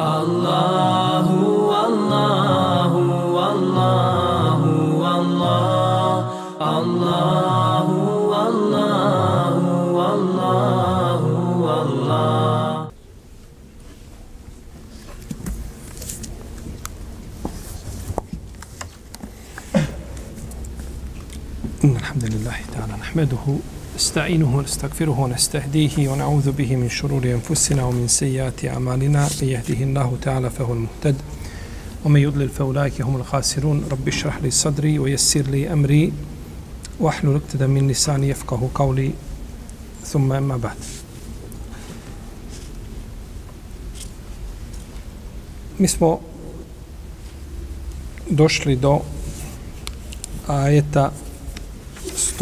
الله والله والله والله الله والله والله والله إن الحمد لله تعالى نحمده نستعينه ونستغفره ونستهديه ونعوذ به من شرور أنفسنا ومن سيئات أعمالنا. من يهده الله تعالى فهو المهتد ومن يضلل فأولئك هم الخاسرون. رب اشرح لي صدري ويسر لي أمري واحلل عقدة من لساني يفقه قولي. ثم أما بعد. Mi smo došli do ajeta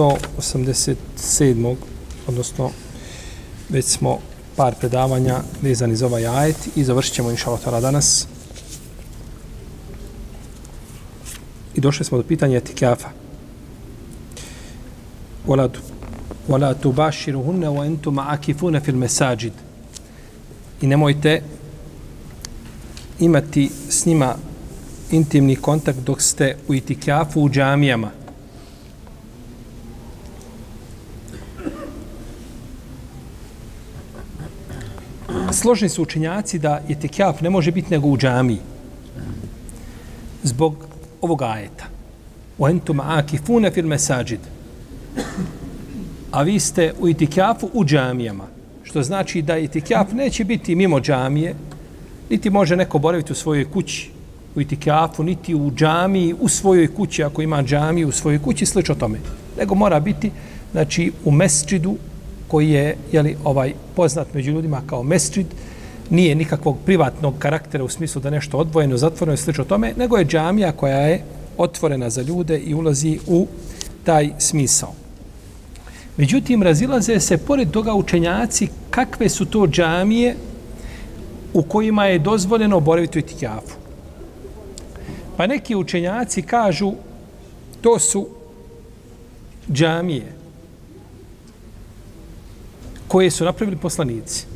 187. odnosno već smo par predavanja vezani za ovaj ajet i završit ćemo inša Allah danas. I došli smo do pitanja etikafa. Wala tu wala tubashiruhunna wa antum akifuna fil masajid. I nemojte imati s njima intimni kontakt dok ste u itikafu u džamijama. Složni su učenjaci da je tekjaf ne može biti nego u džamiji. Zbog ovog ajeta. U entum akifune fil mesajid. A vi ste u itikjafu u džamijama. Što znači da itikjaf neće biti mimo džamije, niti može neko boraviti u svojoj kući u itikafu, niti u džamiji u svojoj kući, ako ima džamiju u svojoj kući, slično tome. Nego mora biti znači, u mesčidu koji je jeli, ovaj poznat među ljudima kao mesčid, nije nikakvog privatnog karaktera u smislu da nešto odvojeno, zatvoreno i slično tome, nego je džamija koja je otvorena za ljude i ulazi u taj smisao. Međutim, razilaze se pored toga učenjaci kakve su to džamije u kojima je dozvoljeno boraviti u itikjafu. Pa neki učenjaci kažu to su džamije koje su napravili poslanici.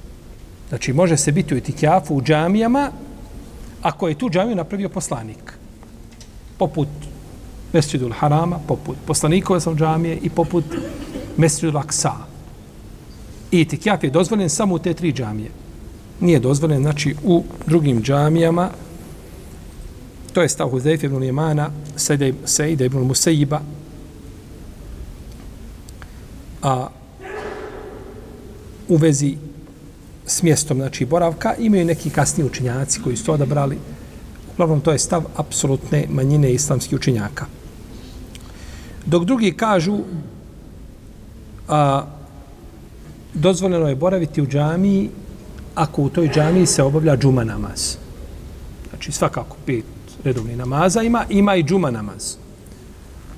Znači, može se biti u etikjafu u džamijama ako je tu džamiju napravio poslanik. Poput Mesjidul Harama, poput poslanikove sam džamije i poput Mesjidul Aksa. I etikjaf je dozvoljen samo u te tri džamije. Nije dozvoljen, znači, u drugim džamijama. To je stav Huzeyf ibn Limana, Sejda ibn Musejiba, a u vezi s mjestom znači boravka imaju neki kasni učinjaci koji su to odabrali. Uglavnom to je stav apsolutne manjine islamskih učinjaka. dok drugi kažu a, dozvoljeno je boraviti u džamiji ako u toj džamiji se obavlja džuma namaz. Znači svakako pet redovnih namaza ima ima i džuma namaz.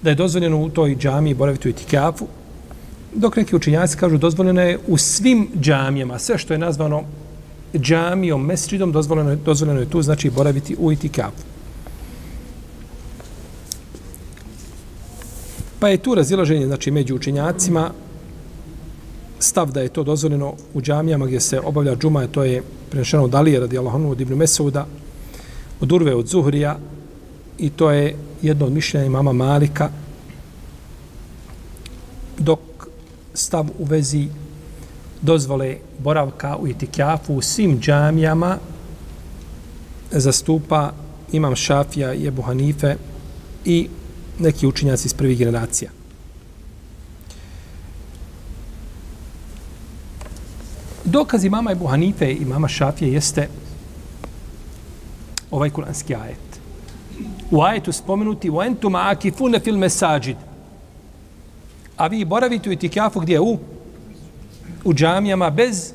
Da je dozvoljeno u toj džamiji boraviti u itikafu dok neki učinjaci kažu dozvoljeno je u svim džamijama, sve što je nazvano džamijom, mesridom, dozvoljeno je, dozvoljeno je tu, znači boraviti u itikafu. Pa je tu razilaženje, znači, među učinjacima, stav da je to dozvoljeno u džamijama gdje se obavlja džuma, to je prenešeno od Alije, radi Allahonu, od Ibnu Mesauda, od Urve, od Zuhrija, i to je jedno od mišljenja imama Malika, dok stav u vezi dozvole boravka u itikjafu u svim džamijama zastupa imam Šafija i Ebu Hanife i neki učinjaci iz prvih generacija. Dokaz imama Ebu Hanife i imama Šafije jeste ovaj kuranski ajet. U ajetu spomenuti u entum akifune fil mesađid a vi boravite u itikafu gdje u u džamijama bez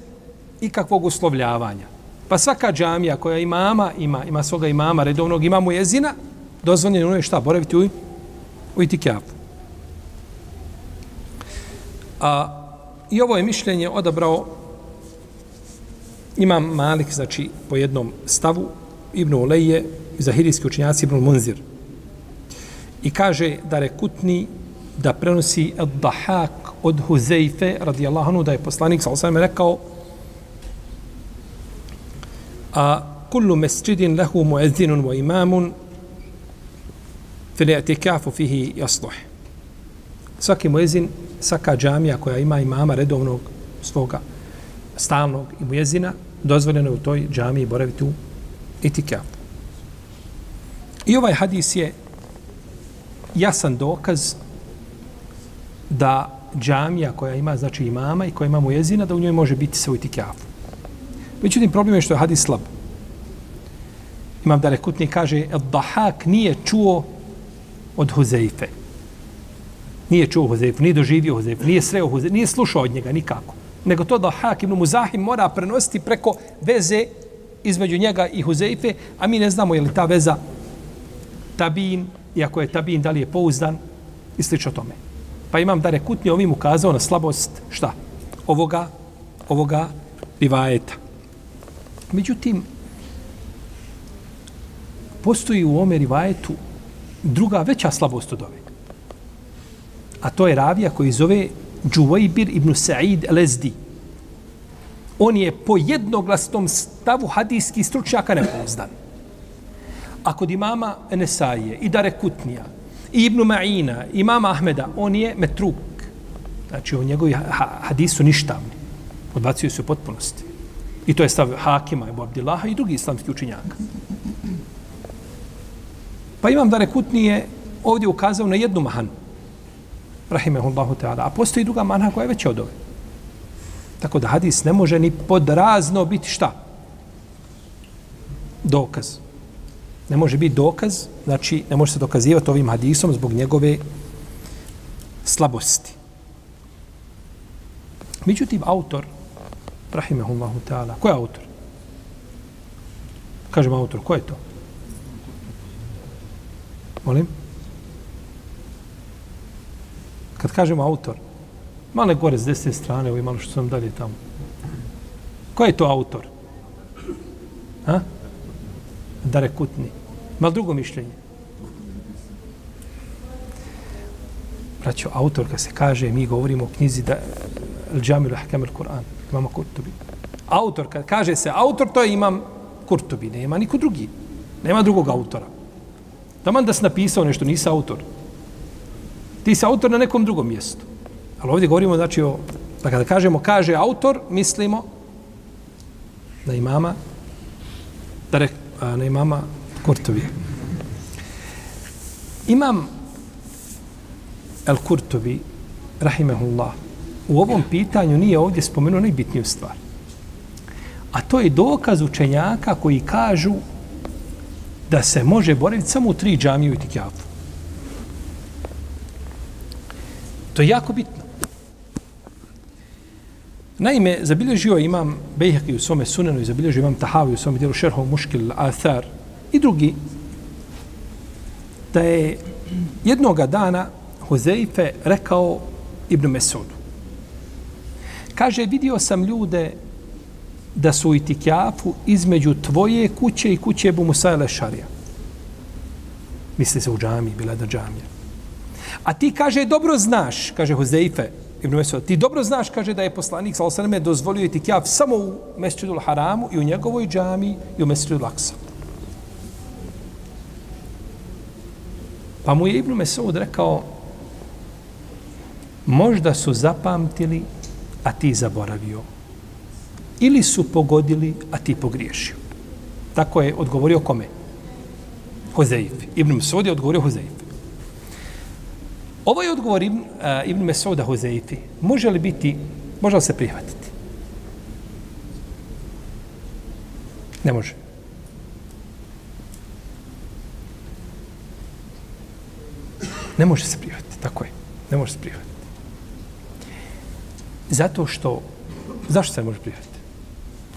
ikakvog uslovljavanja. Pa svaka džamija koja ima ima, ima svoga imama, redovnog imamu jezina, dozvoljeno je šta, boraviti u, u itikafu. A, I ovo je mišljenje odabrao imam Malik, znači po jednom stavu, Ibnu Uleje, zahirijski učinjaci Ibn Munzir. I kaže da rekutni da prenosi Ad-Dahak od Huzeife, radijallahu anhu, da je poslanik, sa osvijem, rekao, a kullu masjidin lehu muezinun wa imamun fil i'tikafu fihi jasluh. Svaki muezin, svaka džamija koja ima imama redovnog svoga stalnog i muezina, dozvoljeno je u toj džamiji boraviti u itikaf I ovaj hadis je jasan dokaz da džamija koja ima znači imama i koja ima muezina da u njoj može biti se u itikafu. Međutim, problem je što je hadis slab. Imam da rekutni kaže Dahak nije čuo od Huzeife. Nije čuo Huzeifu, nije doživio Huzeifu, nije sreo Huzeifu, nije slušao od njega nikako. Nego to Dahak ibn Muzahim mora prenositi preko veze između njega i Huzeife, a mi ne znamo je li ta veza tabin, iako je tabin, da li je pouzdan i slično tome. Pa imam da rekutni ovim ukazao na slabost šta? Ovoga, ovoga rivajeta. Međutim, postoji u ome rivajetu druga veća slabost od ove. A to je ravija koji zove Džuvajbir ibn Sa'id Lezdi. On je po jednoglasnom stavu hadijskih stručnjaka nepouzdan. A kod imama Enesaije i Dare Kutnija, i Ibnu Ma'ina, imama Ahmeda, on je metruk. Znači, on njegovi hadisu ništavni. Odbacuju se u potpunosti. I to je stav Hakima, Ebu Abdillaha i drugi islamski učinjaka. Pa imam da Rekutnije ovdje ukazao na jednu mahanu. Rahimehullahu ta'ala. A postoji druga manha koja je veća od ove. Tako da hadis ne može ni podrazno biti šta? Dokaz. Ne može biti dokaz, znači ne može se dokazivati ovim hadisom zbog njegove slabosti. Međutim, autor, rahimehullahu ta'ala, ko je autor? Kažem autor, ko je to? Molim? Kad kažemo autor, malo gore s desne strane, ovo malo što sam dalje tamo. Ko je to autor? Ha? Darekutni. Malo drugo mišljenje. Braćo, autor, kad se kaže, mi govorimo o knjizi da Al-đamilu Hakem al-Quran, imamo Kurtubi. Autor, kad kaže se autor, to je imam Kurtubi, nema niko drugi. Nema drugog autora. Taman da si napisao nešto, nisi autor. Ti si autor na nekom drugom mjestu. Ali ovdje govorimo, znači, o, da kada kažemo kaže autor, mislimo da imama, da re, na imama Kurtovi. Imam El Kurtovi, rahimehullah, u ovom pitanju nije ovdje spomenuo najbitniju stvar. A to je dokaz učenjaka koji kažu da se može boraviti samo u tri džamije u Itikjafu. To je jako bitno. Naime, zabilježio imam Bejhaki u svome sunenu i zabilježio imam Tahavi u svome dijelu Šerhov Muškil Athar i drugi da je jednoga dana Huzeife rekao Ibn Mesudu. Kaže, vidio sam ljude da su u itikjafu između tvoje kuće i kuće Ebu Musa ili Šarija. Misli se u džami, bila da džamija. A ti kaže, dobro znaš, kaže Huzeife, Ibn Mesud, ti dobro znaš, kaže da je poslanik sa osaname dozvolio itikjaf samo u Mesjidul Haramu i u njegovoj džami i u Mesjidul Aksa. Pa mu je Ibn Mesud rekao, možda su zapamtili, a ti zaboravio ili su pogodili, a ti pogriješio. Tako je odgovorio kome? Hozeif. Ibn Mesud je odgovorio Hozeif. Ovo je odgovor Ibn, uh, Ibn Mesuda Hozeifi. Može li biti, može li se prihvatiti? Ne može. Ne može se prihvatiti, tako je. Ne može se prihvatiti. Zato što, zašto se ne može prihvatiti?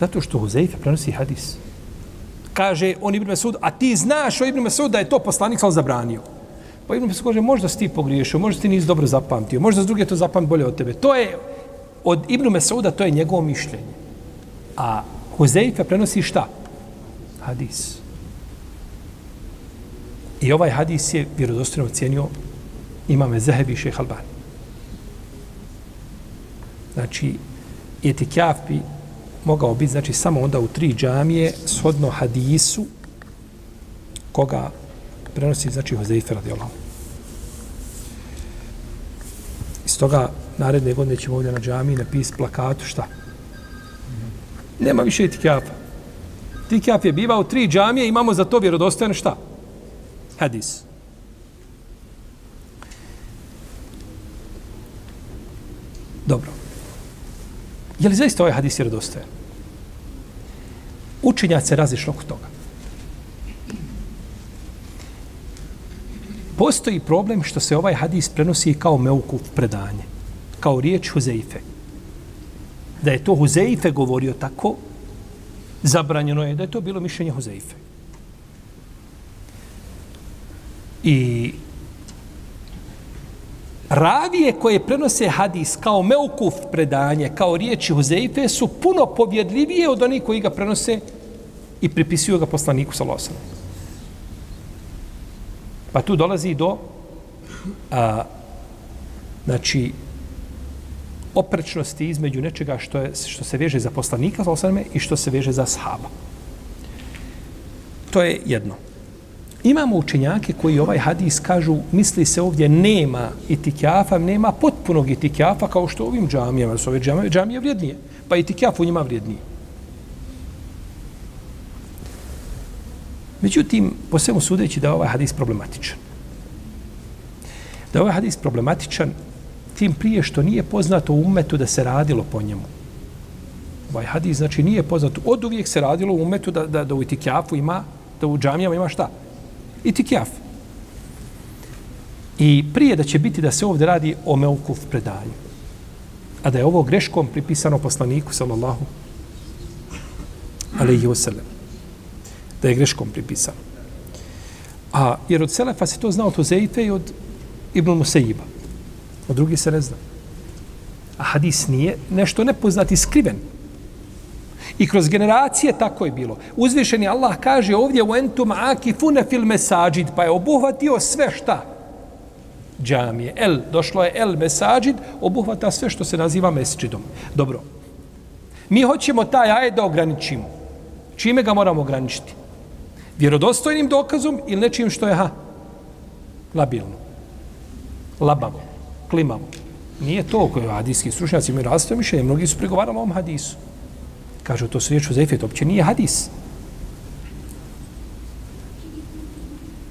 Zato što Huzeife prenosi hadis. Kaže on Ibn Mesud, a ti znaš o Ibn Mesud da je to poslanik sam zabranio. Pa Ibn Mesud kaže, možda si ti pogriješio, možda ti nisi dobro zapamtio, možda s druge to zapamti bolje od tebe. To je, od Ibn Mesuda, to je njegovo mišljenje. A Huzeife prenosi šta? Hadis. I ovaj hadis je vjerodostojno cijenio imame Zehebi i šeha Albani. Znači, etikjaf bi mogao biti znači samo onda u tri džamije shodno hadisu koga prenosi znači Huzeife radijallahu. Iz toga naredne godine ćemo ovdje na džami napis plakatu šta? Nema više itikjafa. Itikjaf je bivao tri džamije, imamo za to vjerodostojno šta? Hadis. Dobro. Je li zaista ovaj hadis vjerodostojan? Učenjac se razišlo oko toga. Postoji problem što se ovaj hadis prenosi kao meukuf predanje, kao riječ Huzeife. Da je to Huzeife govorio tako, zabranjeno je da je to bilo mišljenje Huzeife. I ravije koje prenose hadis kao meukuf predanje, kao riječi Huzeife, su puno povjedljivije od onih koji ga prenose i pripisuju ga poslaniku sa losanom. Pa tu dolazi do a, znači oprečnosti između nečega što, je, što se veže za poslanika sa i što se veže za sahaba. To je jedno. Imamo učenjake koji ovaj hadis kažu, misli se ovdje nema itikjafa, nema potpunog itikjafa kao što ovim džamijama, su ove džamije, džamije vrijednije, pa itikjaf u njima vrijednije. Međutim, po svemu sudeći da je ovaj hadis problematičan. Da je ovaj hadis problematičan tim prije što nije poznato u umetu da se radilo po njemu. Ovaj hadis, znači, nije poznato. Od uvijek se radilo u umetu da, da, da u itikjafu ima, da u džamijama ima šta? Itikjaf. I prije da će biti da se ovdje radi o meukuf predanju. A da je ovo greškom pripisano poslaniku, sallallahu alaihi wasallam da je greškom pripisano. A jer od Selefa se to znao od Uzeife i od Ibn Musaiba. Od drugih se ne zna. A hadis nije nešto nepoznati skriven. I kroz generacije tako je bilo. Uzvišeni Allah kaže ovdje u entum akifune fil mesađid, pa je obuhvatio sve šta? Džamije. El, došlo je el mesađid, obuhvata sve što se naziva mesđidom. Dobro. Mi hoćemo taj ajed da ograničimo. Čime ga moramo ograničiti? Vjerodostojnim dokazom ili nečim što je ha, labilno, labavo, klimavo. Nije to koje hadijski stručnjaci imaju različite mišljenje. Mnogi su pregovarali o ovom hadisu. Kažu, to su riječ u Zefet, opće nije hadis.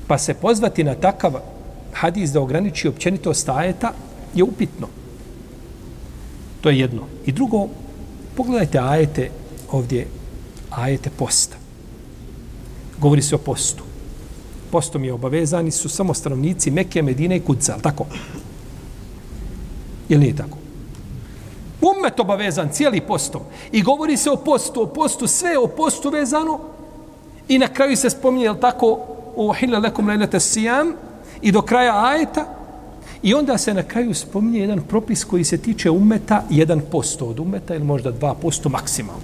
Pa se pozvati na takav hadis da ograniči općenito stajeta je upitno. To je jedno. I drugo, pogledajte ajete ovdje, ajete posta govori se o postu. Postom je obavezani su samo stanovnici Mekke, Medine i Kudca, tako? Ili nije tako? Umet obavezan cijeli postom. I govori se o postu, o postu, sve je o postu vezano. I na kraju se spominje, jel tako, o hile lekum lejlete sijam i do kraja ajeta. I onda se na kraju spominje jedan propis koji se tiče umeta, jedan posto od umeta ili možda dva posto maksimalno.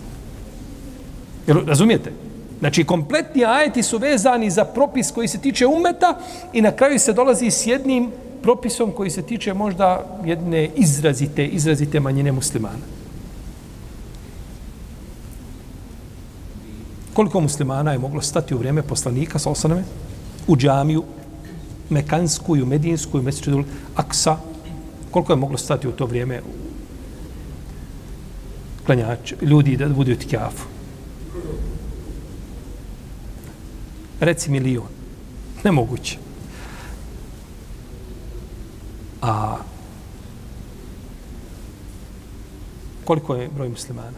Jel, razumijete? Znači, kompletni ajeti su vezani za propis koji se tiče umeta i na kraju se dolazi s jednim propisom koji se tiče možda jedne izrazite, izrazite manjine muslimana. Koliko muslimana je moglo stati u vrijeme poslanika sa osaname u džamiju Mekansku i u Medinsku i Mesičedul Aksa? Koliko je moglo stati u to vrijeme klanjač, ljudi da budu u tikjafu? Reci milion. Nemoguće. A koliko je broj muslimana?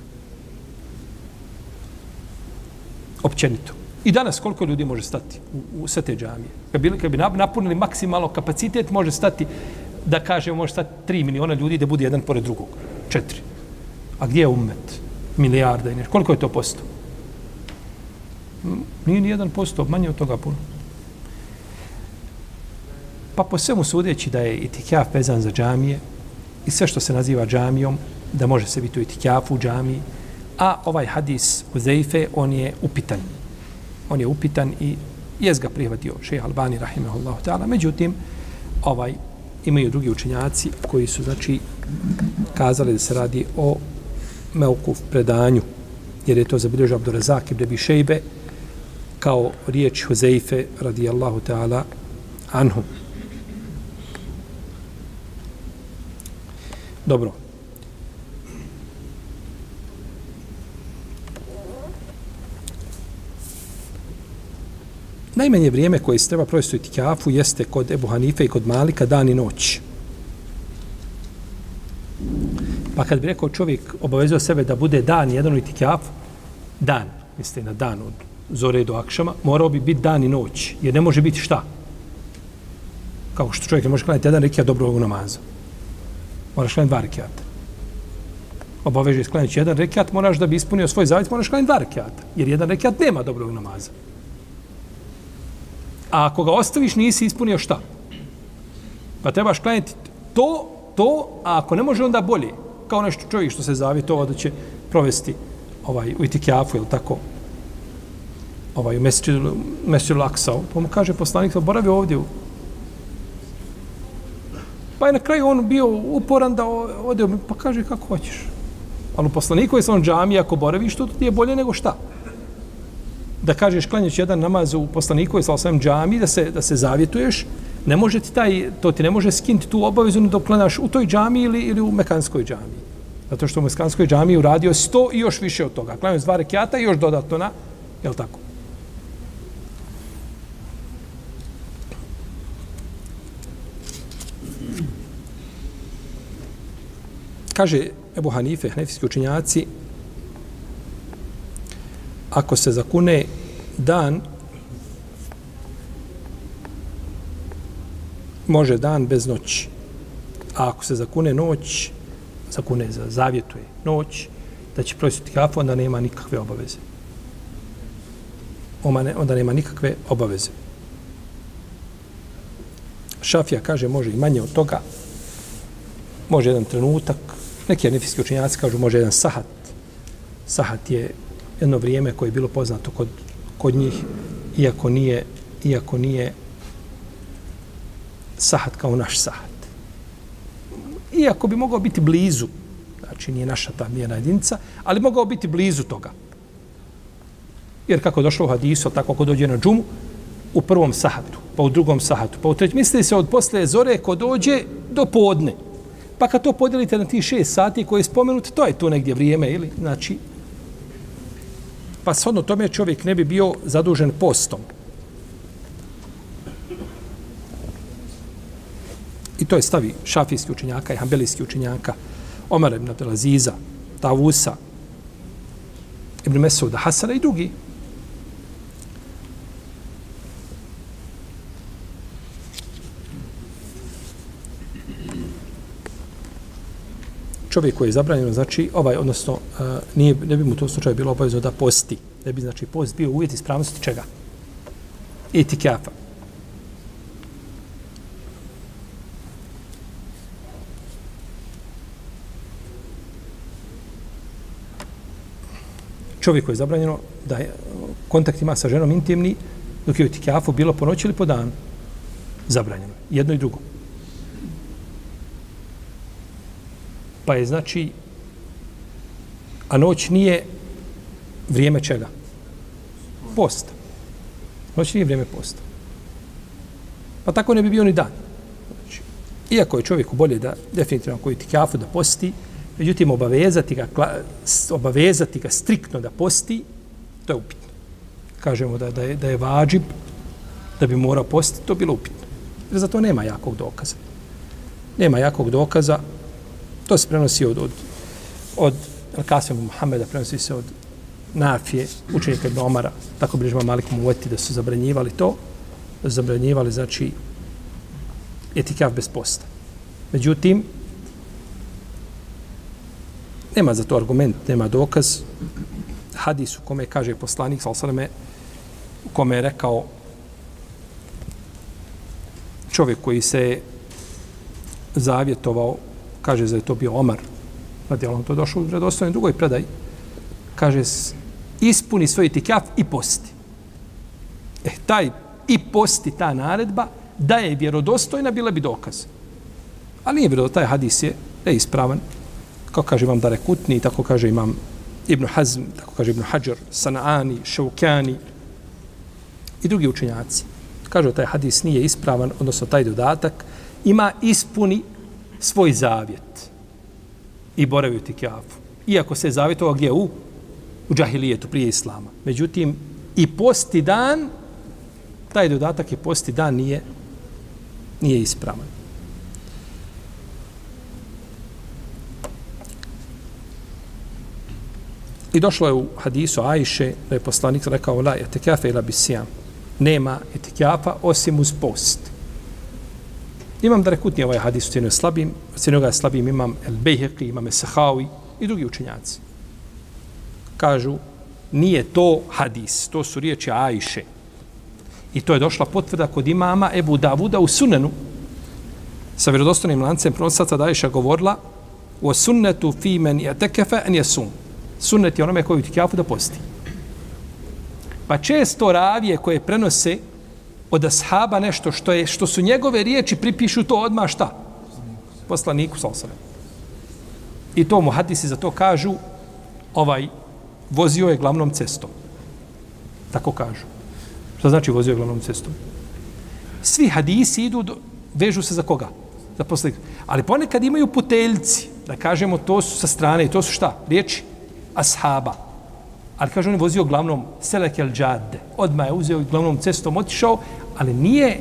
Općenito. I danas koliko ljudi može stati u, u sve te džamije? Kad bi, kad bi napunili maksimalno kapacitet, može stati, da kažemo, može stati 3 miliona ljudi da bude jedan pored drugog. Četiri. A gdje je umet? Milijarda i nešto. Koliko je to posto? Nije ni jedan posto, manje od toga puno. Pa po svemu sudeći da je itikjaf vezan za džamije i sve što se naziva džamijom, da može se biti u itikjafu u džamiji, a ovaj hadis u Zeife, on je upitan. On je upitan i jes ga prihvatio šeha Albani, rahimahullahu ta'ala. Međutim, ovaj, imaju drugi učenjaci koji su, znači, kazali da se radi o meukuf predanju jer je to zabilježio Abdurazak ibn Abi Šejbe kao riječ Huzeife radijallahu ta'ala anhu. Dobro. Najmanje vrijeme koje se treba provesti u itikafu jeste kod Ebu Hanife i kod Malika dan i noć. Pa kad bi rekao čovjek obavezao sebe da bude dan jedan u itikafu, dan, mislite na dan od zore do akšama, morao bi biti dan i noć. Jer ne može biti šta? Kao što čovjek ne može klanjati jedan rekiat dobrog namaza. Moraš klanjati dva rekiata. Obaveže sklanjati jedan rekiat, moraš da bi ispunio svoj zavet, moraš klanjati dva rekiata. Jer jedan rekiat nema dobrog namaza. A ako ga ostaviš, nisi ispunio šta? Pa trebaš klanjati to, to, a ako ne može, onda bolje. Kao nešto čovjek što se zavjetovao da će provesti ovaj, u itikjafu, ili tako, ovaj, u Mesiju Laksao. Pa mu kaže poslanik, pa boravi ovdje. u Pa je na kraju on bio uporan da ode, pa kaže kako hoćeš. Ali u poslaniku je sam džami, ako boraviš, to ti je bolje nego šta? da kažeš klanjaš jedan namaz u poslaniku je sam džami da se da se zavjetuješ ne može ti taj to ti ne može skinti tu obavezu da klanjaš u toj džami ili ili u mekanskoj džami zato što u mekanskoj džami uradio 100 i još više od toga klanjaš dva rekata i još dodatno na je l' tako kaže Ebu Hanife, hnefijski učinjaci, ako se zakune dan, može dan bez noći. A ako se zakune noć, zakune za zavjetuje noć, da će prositi kafu, onda nema nikakve obaveze. Omane, Onda nema nikakve obaveze. Šafija kaže može i manje od toga. Može jedan trenutak. Neki anefijski učenjaci kažu može jedan sahat. Sahat je jedno vrijeme koje je bilo poznato kod, kod njih, iako nije, iako nije sahat kao naš sahat. Iako bi mogao biti blizu, znači nije naša ta mjena jedinica, ali mogao biti blizu toga. Jer kako došlo u hadisu, tako ako dođe na džumu, u prvom sahatu, pa u drugom sahatu, pa u trećem, Misli se od posle zore ko dođe do podne. Pa kad to podijelite na ti šest sati koje je spomenut, to je tu negdje vrijeme, ili, znači, pa shodno tome čovjek ne bi bio zadužen postom. I to je stavi šafijski učenjaka i hambelijski učenjaka, Omar ibn Abdelaziza, Tavusa, Ibn Mesuda, Hasana i drugi. Čovjek koji je zabranjeno, znači, ovaj, odnosno, uh, nije, ne bi mu to slučaju bilo obavezno da posti. Ne bi, znači, post bio uvjet ispravnosti čega? Etikafa. Čovjek koji je zabranjeno da je kontakt ima sa ženom intimni, dok je u etikafu bilo po noći ili po danu. Zabranjeno. Jedno i drugo. Pa je znači, a noć nije vrijeme čega? Posta. Noć nije vrijeme posta. Pa tako ne bi bio ni dan. Znači, iako je čovjeku bolje da definitivno koji ti kafu da posti, međutim obavezati ga, obavezati ga striktno da posti, to je upitno. Kažemo da, da, je, da je vađib, da bi morao postiti, to bilo upitno. Jer za to nema jakog dokaza. Nema jakog dokaza, To se prenosi od, od, od Al-Kasim Muhammeda, prenosi se od Nafije, učenika Ibn Omara, tako bi žema Malik Muveti da su zabranjivali to, da su zabranjivali, znači, etikav bez posta. Međutim, nema za to argument, nema dokaz. Hadis u kome kaže poslanik, sal sveme, u kome je rekao čovjek koji se zavjetovao kaže da je to bio Omar, radi on to došlo u redostojnoj drugoj predaj, kaže ispuni svoj itikaf i posti. E, taj i posti, ta naredba, da je vjerodostojna, bila bi dokaz. Ali nije vjerodostojna, taj hadis je, je ispravan, kao kaže imam Dare Kutni, tako kaže imam Ibn Hazm, tako kaže Ibn Hajar, Sanaani, Šaukani i drugi učenjaci. Kažu taj hadis nije ispravan, odnosno taj dodatak, ima ispuni svoj zavjet i boravi u tikjafu. Iako se zavjetovao gdje u? U džahilijetu, prije islama. Međutim, i posti dan, taj dodatak je posti dan nije, nije ispravan. I došlo je u hadisu Ajše da je poslanik rekao la etikafe ila bisijam. Nema etikafa osim uz post. Imam Darekutni ovaj hadis ocjenio slabim, ocjenio ga slabim imam El Bejheqi, imam El Sahawi i drugi učenjaci. Kažu, nije to hadis, to su riječi Ajše. I to je došla potvrda kod imama Ebu Davuda u sunenu. Sa vjerodostanim lancem pronosaca da Ajša govorila o sunnetu fi men je tekefe en je sun. Sunnet je onome koji u tikjafu da posti. Pa često ravije koje prenose od ashaba nešto što je što su njegove riječi pripišu to odma šta? Poslaniku sallallahu I to mu hadisi za to kažu ovaj vozio je glavnom cestom. Tako kažu. Šta znači vozio je glavnom cestom? Svi hadisi idu, do, vežu se za koga? Za poslanika. Ali ponekad imaju puteljci, da kažemo to su sa strane, to su šta? Riječi ashaba. Ali kaže on je vozio glavnom Selekel Džade. Odmah je uzeo glavnom cestom, otišao, ali nije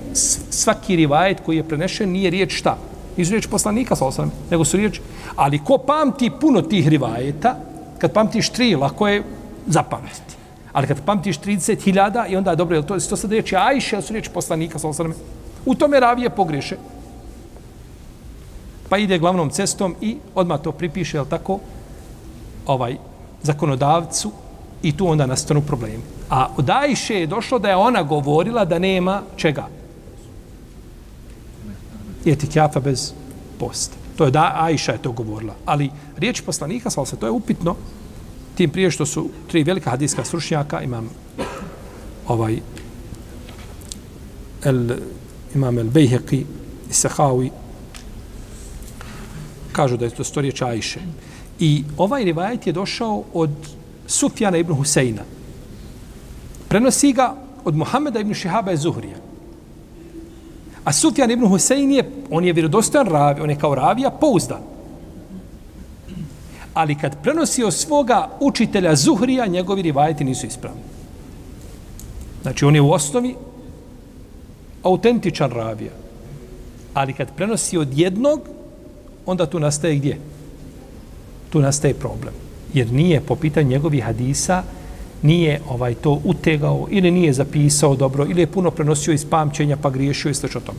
svaki rivajet koji je prenešen, nije riječ šta? Nisu riječ poslanika, sa osam, nego su riječ. Ali ko pamti puno tih rivajeta, kad pamtiš tri, lako je zapamtiti. Ali kad pamtiš 30.000 i onda je dobro, je to, to sad riječi Ajše, ali su riječi poslanika, sa osam, u tome ravije pogreše. Pa ide glavnom cestom i odmah to pripiše, je tako, ovaj zakonodavcu i tu onda nastanu problemi. A od Ajše je došlo da je ona govorila da nema čega? Etikjafa bez posta. To je da Ajša je to govorila. Ali riječ poslanika, svala se, to je upitno. Tim prije što su tri velika hadijska stručnjaka, imam ovaj el, imam el Bejheqi i Sahawi, kažu da je to sto riječ Ajše. I ovaj rivajet je došao od Sufjana ibn Huseina. Prenosi ga od Muhameda ibn Šihaba je Zuhrija. A Sufjan ibn Husein je, on je vjerodostojan ravi, on je kao ravija pouzdan. Ali kad prenosi od svoga učitelja Zuhrija, njegovi rivajeti nisu ispravni. Znači, on je u osnovi autentičan ravija. Ali kad prenosi od jednog, onda tu nastaje gdje? Tu nastaje problem. Jer nije po pitanju njegovih hadisa, nije ovaj to utegao ili nije zapisao dobro ili je puno prenosio iz pamćenja pa griješio i sl. tome.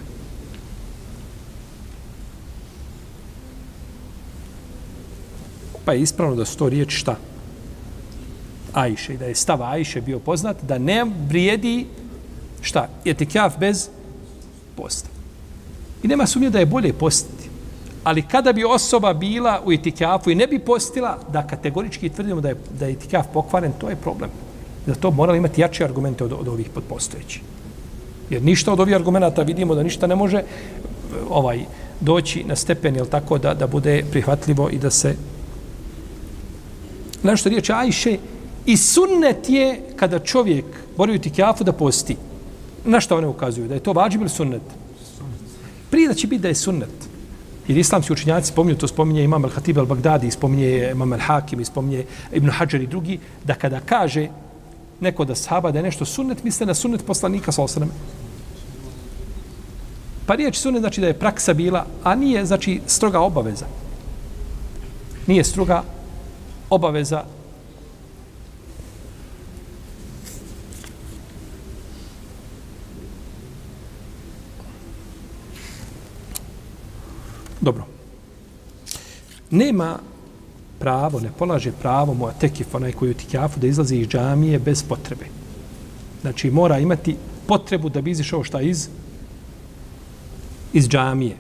Pa je ispravno da su to riječi šta? Ajše. Da je stav Ajše bio poznat da ne vrijedi šta? Etikjaf bez posta. I nema sumnje da je bolje postiti. Ali kada bi osoba bila u itikafu i ne bi postila, da kategorički tvrdimo da je, da je itikaf pokvaren, to je problem. Da to morali imati jače argumente od, od ovih podpostojećih. Jer ništa od ovih argumenta vidimo da ništa ne može ovaj doći na stepen, jel tako, da, da bude prihvatljivo i da se... Nešto riječ Ajše, i sunnet je kada čovjek bori u itikafu da posti. Na što one ukazuju? Da je to vađib ili sunnet? Prije da će biti da je sunnet. Jer islamski učinjaci spominju, to spominje Imam al-Hatib al-Bagdadi, spominje Imam al-Hakim, spominje Ibn Hajar i drugi, da kada kaže neko da sahaba da je nešto sunnet, misle na sunnet poslanika sa osrame. Pa riječ sunnet znači da je praksa bila, a nije znači stroga obaveza. Nije stroga obaveza Dobro. Nema pravo, ne polaže pravo moja tekif, onaj koji u tikjafu, da izlazi iz džamije bez potrebe. Znači, mora imati potrebu da bi izišao šta iz iz džamije.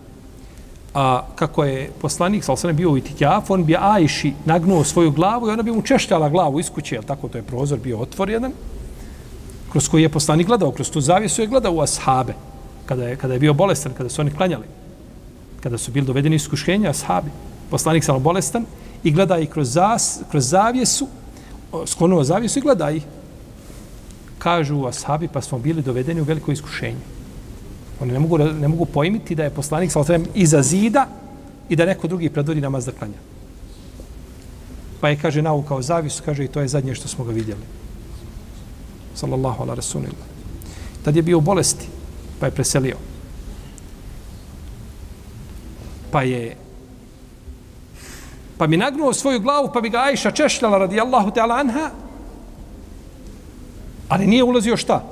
A kako je poslanik, sal sam bio u itikjafu, on bi Ajši nagnuo svoju glavu i ona bi mu češljala glavu iz kuće, jel tako, to je prozor bio otvor jedan, kroz koji je poslanik gledao, kroz tu zavijesu je gledao u ashabe, kada je, kada je bio bolestan, kada su oni klanjali kada su bili dovedeni iskušenja, ashabi, poslanik sam bolestan, i gleda ih kroz, zas, kroz zavjesu sklonuo zavijesu i gleda ih. Kažu ashabi, pa smo bili dovedeni u veliko iskušenje. Oni ne mogu, ne mogu pojmiti da je poslanik sa iza zida i da neko drugi predvodi namaz da klanja. Pa je, kaže, naukao zavisu, kaže, i to je zadnje što smo ga vidjeli. Sallallahu ala rasulillah. Tad je bio u bolesti, pa je preselio. Pa je pa mi nagnuo svoju glavu, pa bi ga Ajša češljala radijallahu ta'ala anha, ali nije ulazio šta?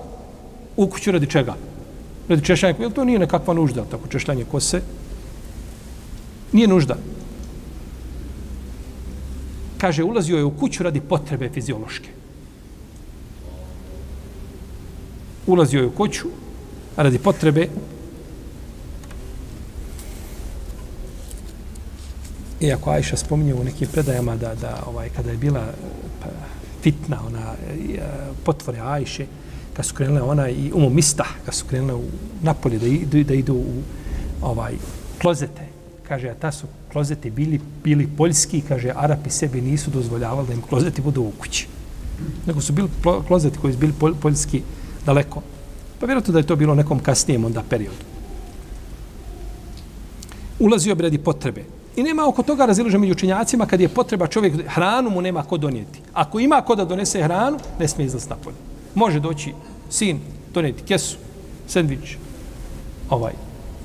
U kuću radi čega? Radi češljanja, jer to nije nekakva nužda, tako češljanje kose. Nije nužda. Kaže, ulazio je u kuću radi potrebe fiziološke. Ulazio je u kuću radi potrebe Iako Ajša spominje u nekim predajama da, da ovaj, kada je bila eh, pa, fitna, ona eh, potvore Ajše, kad su krenule ona i umu mista, kad su krenule u Napolje da idu, da idu u ovaj, klozete, kaže, a ta su klozeti bili, bili poljski, kaže, Arapi sebi nisu dozvoljavali da im klozeti budu u kući. Nego su bili klozeti koji su bili poljski daleko. Pa vjerojatno da je to bilo nekom kasnijem onda periodu. Ulazio bi radi potrebe. I nema oko toga razilaže među učinjacima kad je potreba čovjek, hranu mu nema ko donijeti. Ako ima ko da donese hranu, ne smije izlaz napolje. Može doći sin, donijeti kesu, sendvič, ovaj,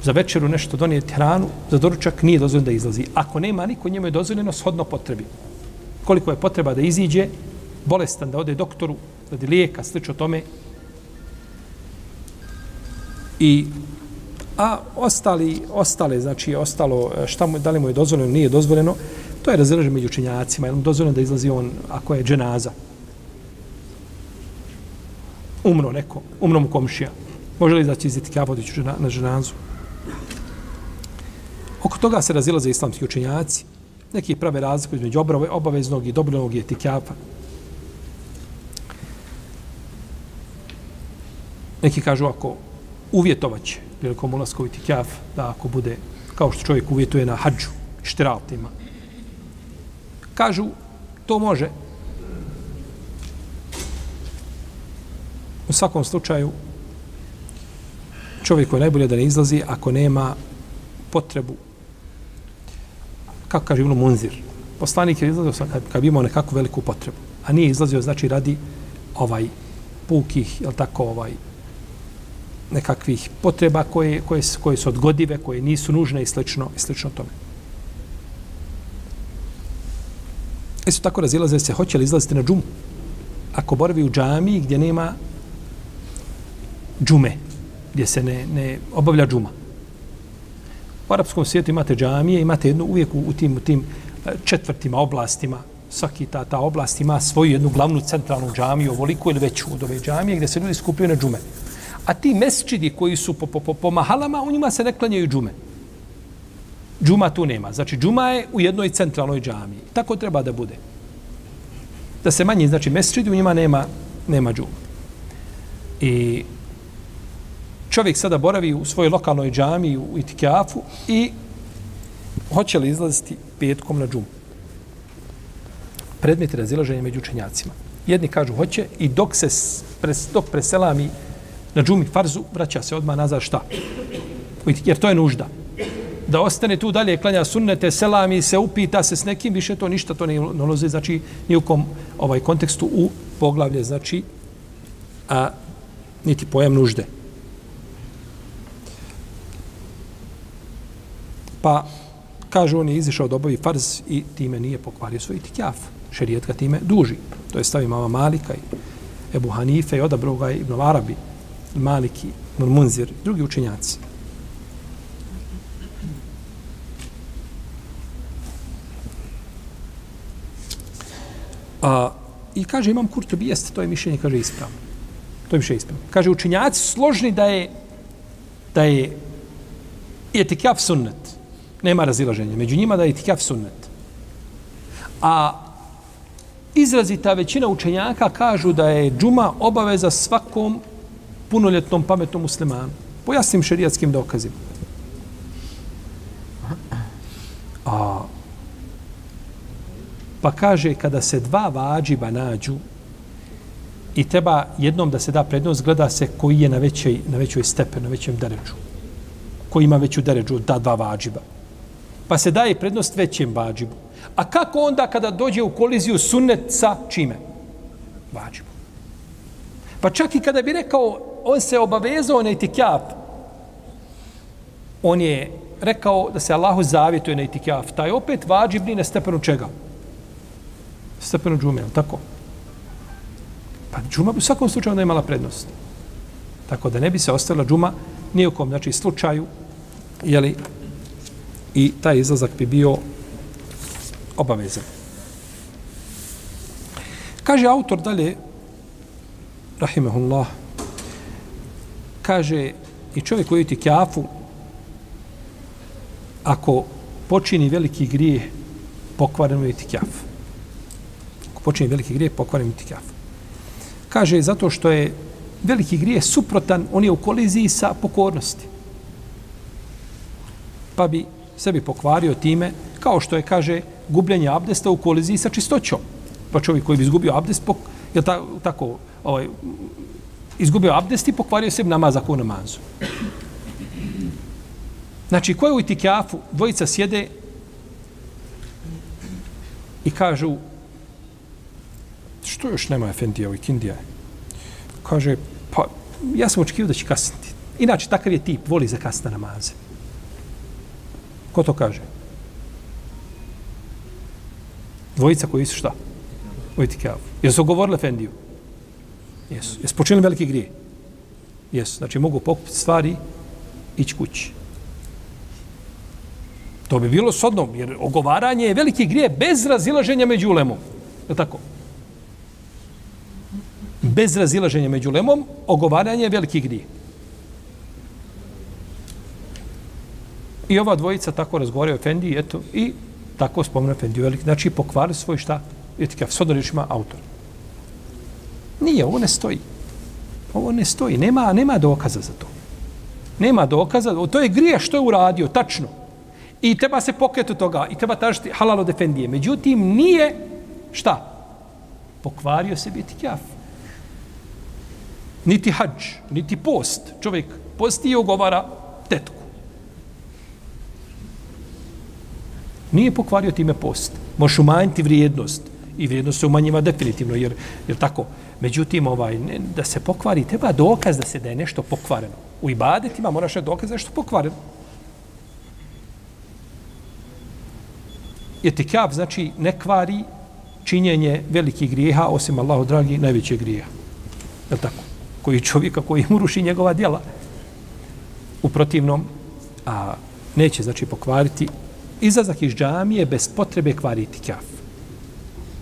za večeru nešto donijeti hranu, za doručak nije dozvoljeno da izlazi. Ako nema niko, njemu je dozvoljeno shodno potrebi. Koliko je potreba da iziđe, bolestan da ode doktoru, da lijeka, slično tome. I a ostali, ostale, znači ostalo, e, šta mu, da li mu je dozvoljeno, nije dozvoljeno, to je razilaže među učenjacima, je mu dozvoljeno da izlazi on, ako je dženaza. Umro neko, umro mu komšija. Može li izaći iz itika vodiću na dženazu? Oko toga se razilaze islamski učenjaci. Neki prave razliku između obaveznog i dobronog etikafa. Neki kažu ako uvjetovaće prilikom ulaska u itikaf, da ako bude, kao što čovjek uvjetuje na hađu, štiraltima. Kažu, to može. U svakom slučaju, čovjeku je najbolje da ne izlazi ako nema potrebu, kako kaže Ibn Munzir, poslanik je izlazio kad, kad bi imao nekakvu veliku potrebu, a nije izlazio, znači radi ovaj pukih, jel tako, ovaj, nekakvih potreba koje, koje, koje su odgodive, koje nisu nužne i slično, i slično tome. Isto tako razilaze se, hoće li izlaziti na džumu? Ako boravi u džami gdje nema džume, gdje se ne, ne obavlja džuma. U arapskom svijetu imate džamije, imate jednu uvijek u, u, tim, u tim e, četvrtima oblastima, svaki ta, ta oblast ima svoju jednu glavnu centralnu džamiju, ovoliku ili veću od ove džamije, gdje se ljudi skupljaju na džume. A ti mesčidi koji su po, po, po, po mahalama, u njima se ne klanjaju džume. Džuma tu nema. Znači, džuma je u jednoj centralnoj džamiji. Tako treba da bude. Da se manji, znači, mesčidi, u njima nema, nema džuma. I čovjek sada boravi u svojoj lokalnoj džami u Itikafu i hoće li izlaziti petkom na džumu. Predmet razilaženja među učenjacima. Jedni kažu hoće i dok se pres, dok preselami na džumi farzu, vraća se odmah nazad šta? Jer to je nužda. Da ostane tu dalje, klanja sunnete, selami, se upita se s nekim, više to ništa, to ne ulaze, znači, nijukom ovaj kontekstu u poglavlje, znači, a niti pojam nužde. Pa, kažu, on je izišao da obavi farz i time nije pokvario svoj itikjaf. Šerijet ga time duži. To je stavi mama Malika i Ebu Hanife i odabro ga Ibn Arabi. Maliki, Munzir, drugi učenjaci. A, I kaže, imam Kurtobi, jeste, to je mišljenje, kaže, ispravno. To je mišljenje ispravno. Kaže, učenjaci složni da je da je etikaf sunnet. Nema razilaženja. Među njima da je etikaf sunnet. A izrazita većina učenjaka kažu da je džuma obaveza svakom punoljetnom pametnom muslimanu. Po jasnim šerijatskim dokazima. A Pa kaže, kada se dva vađiba nađu i treba jednom da se da prednost, gleda se koji je na većoj, na većoj stepen, na većem deređu. Koji ima veću deređu od ta dva vađiba. Pa se daje prednost većem vađibu. A kako onda kada dođe u koliziju sunnet sa čime? Vađibu. Pa čak i kada bi rekao, on se obavezao na itikjaf, on je rekao da se Allahu zavjetuje na itikjaf, taj opet vađibni na stepenu čega? Stepenu džume, tako? Pa džuma bi u svakom slučaju onda imala prednost. Tako da ne bi se ostavila džuma nijekom, znači, slučaju, jeli, i taj izlazak bi bio obavezan. Kaže autor dalje, rahimehullah, kaže i čovjek koji ti kjafu, ako počini veliki grije, pokvaren mu je ti kjaf. Ako počini veliki grije, pokvaren mu je ti kjaf. Kaže, zato što je veliki grije suprotan, on je u koliziji sa pokornosti. Pa bi sebi pokvario time, kao što je, kaže, gubljenje abdesta u koliziji sa čistoćom. Pa čovjek koji bi izgubio abdest, pok, je ta, tako, ovaj, izgubio abdest i pokvario sebi namaz ako u namazu. Znači, ko je u itikjafu, dvojica sjede i kažu, što još nema Efendija u ikindija? Kaže, pa ja sam očekio da će kasniti. Inače, takav je tip, voli za kasne namaze. Ko to kaže? Dvojica koji su šta? U itikafu. Jesu govorili Efendiju? Jesu. Jesu počinili veliki grije? Jesu. Znači mogu pokupiti stvari ići kući. To bi bilo sodno, jer ogovaranje je veliki grije bez razilaženja među ulemom. Je tako? Bez razilaženja među ulemom, ogovaranje je veliki grije. I ova dvojica tako razgovaraju o Efendiji, eto, i tako spomenu Efendiju velik. Znači, pokvari svoj šta? Etikaf, s odoričima autor. Nije, ovo ne stoji. Ovo ne stoji. Nema, nema dokaza za to. Nema dokaza. To je grije što je uradio, tačno. I treba se pokreti od toga. I treba tražiti halal defendije. Međutim, nije šta? Pokvario se biti kjaf. Niti hađ, niti post. Čovjek posti i ugovara tetku. Nije pokvario time post. Možeš umanjiti vrijednost. I vrijednost se umanjiva definitivno, jer, jer tako. Međutim, ovaj, ne, da se pokvari, treba dokaz da se da je nešto pokvareno. U ibadetima moraš da dokaz da je nešto pokvareno. Etikab znači ne kvari činjenje velikih grijeha, osim Allahu dragi, najveće grijeha. Je tako? Koji čovjeka koji mu ruši njegova djela. U protivnom, a neće znači pokvariti izlazak iz džamije bez potrebe kvari kaf.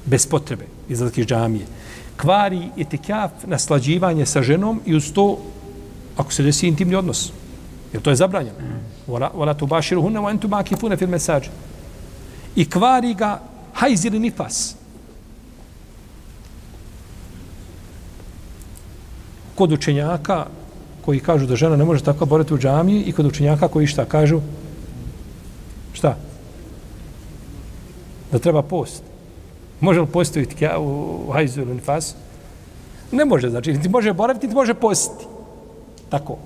Bez potrebe izlazak iz džamije. Kvari etikaf, naslađivanje sa ženom i uz to ako se desi intimni odnos. Jer to je zabranjeno. Wala tu baširu hunne, wa entu makifune fil mesađe. I kvari ga hajz ili nifas. Kod učenjaka koji kažu da žena ne može tako boriti u džamiji i kod učenjaka koji šta kažu? Šta? Da treba post. Može li postaviti kja u hajzu ili nifasu? Ne može, znači, niti može boraviti, niti može postiti. Tako.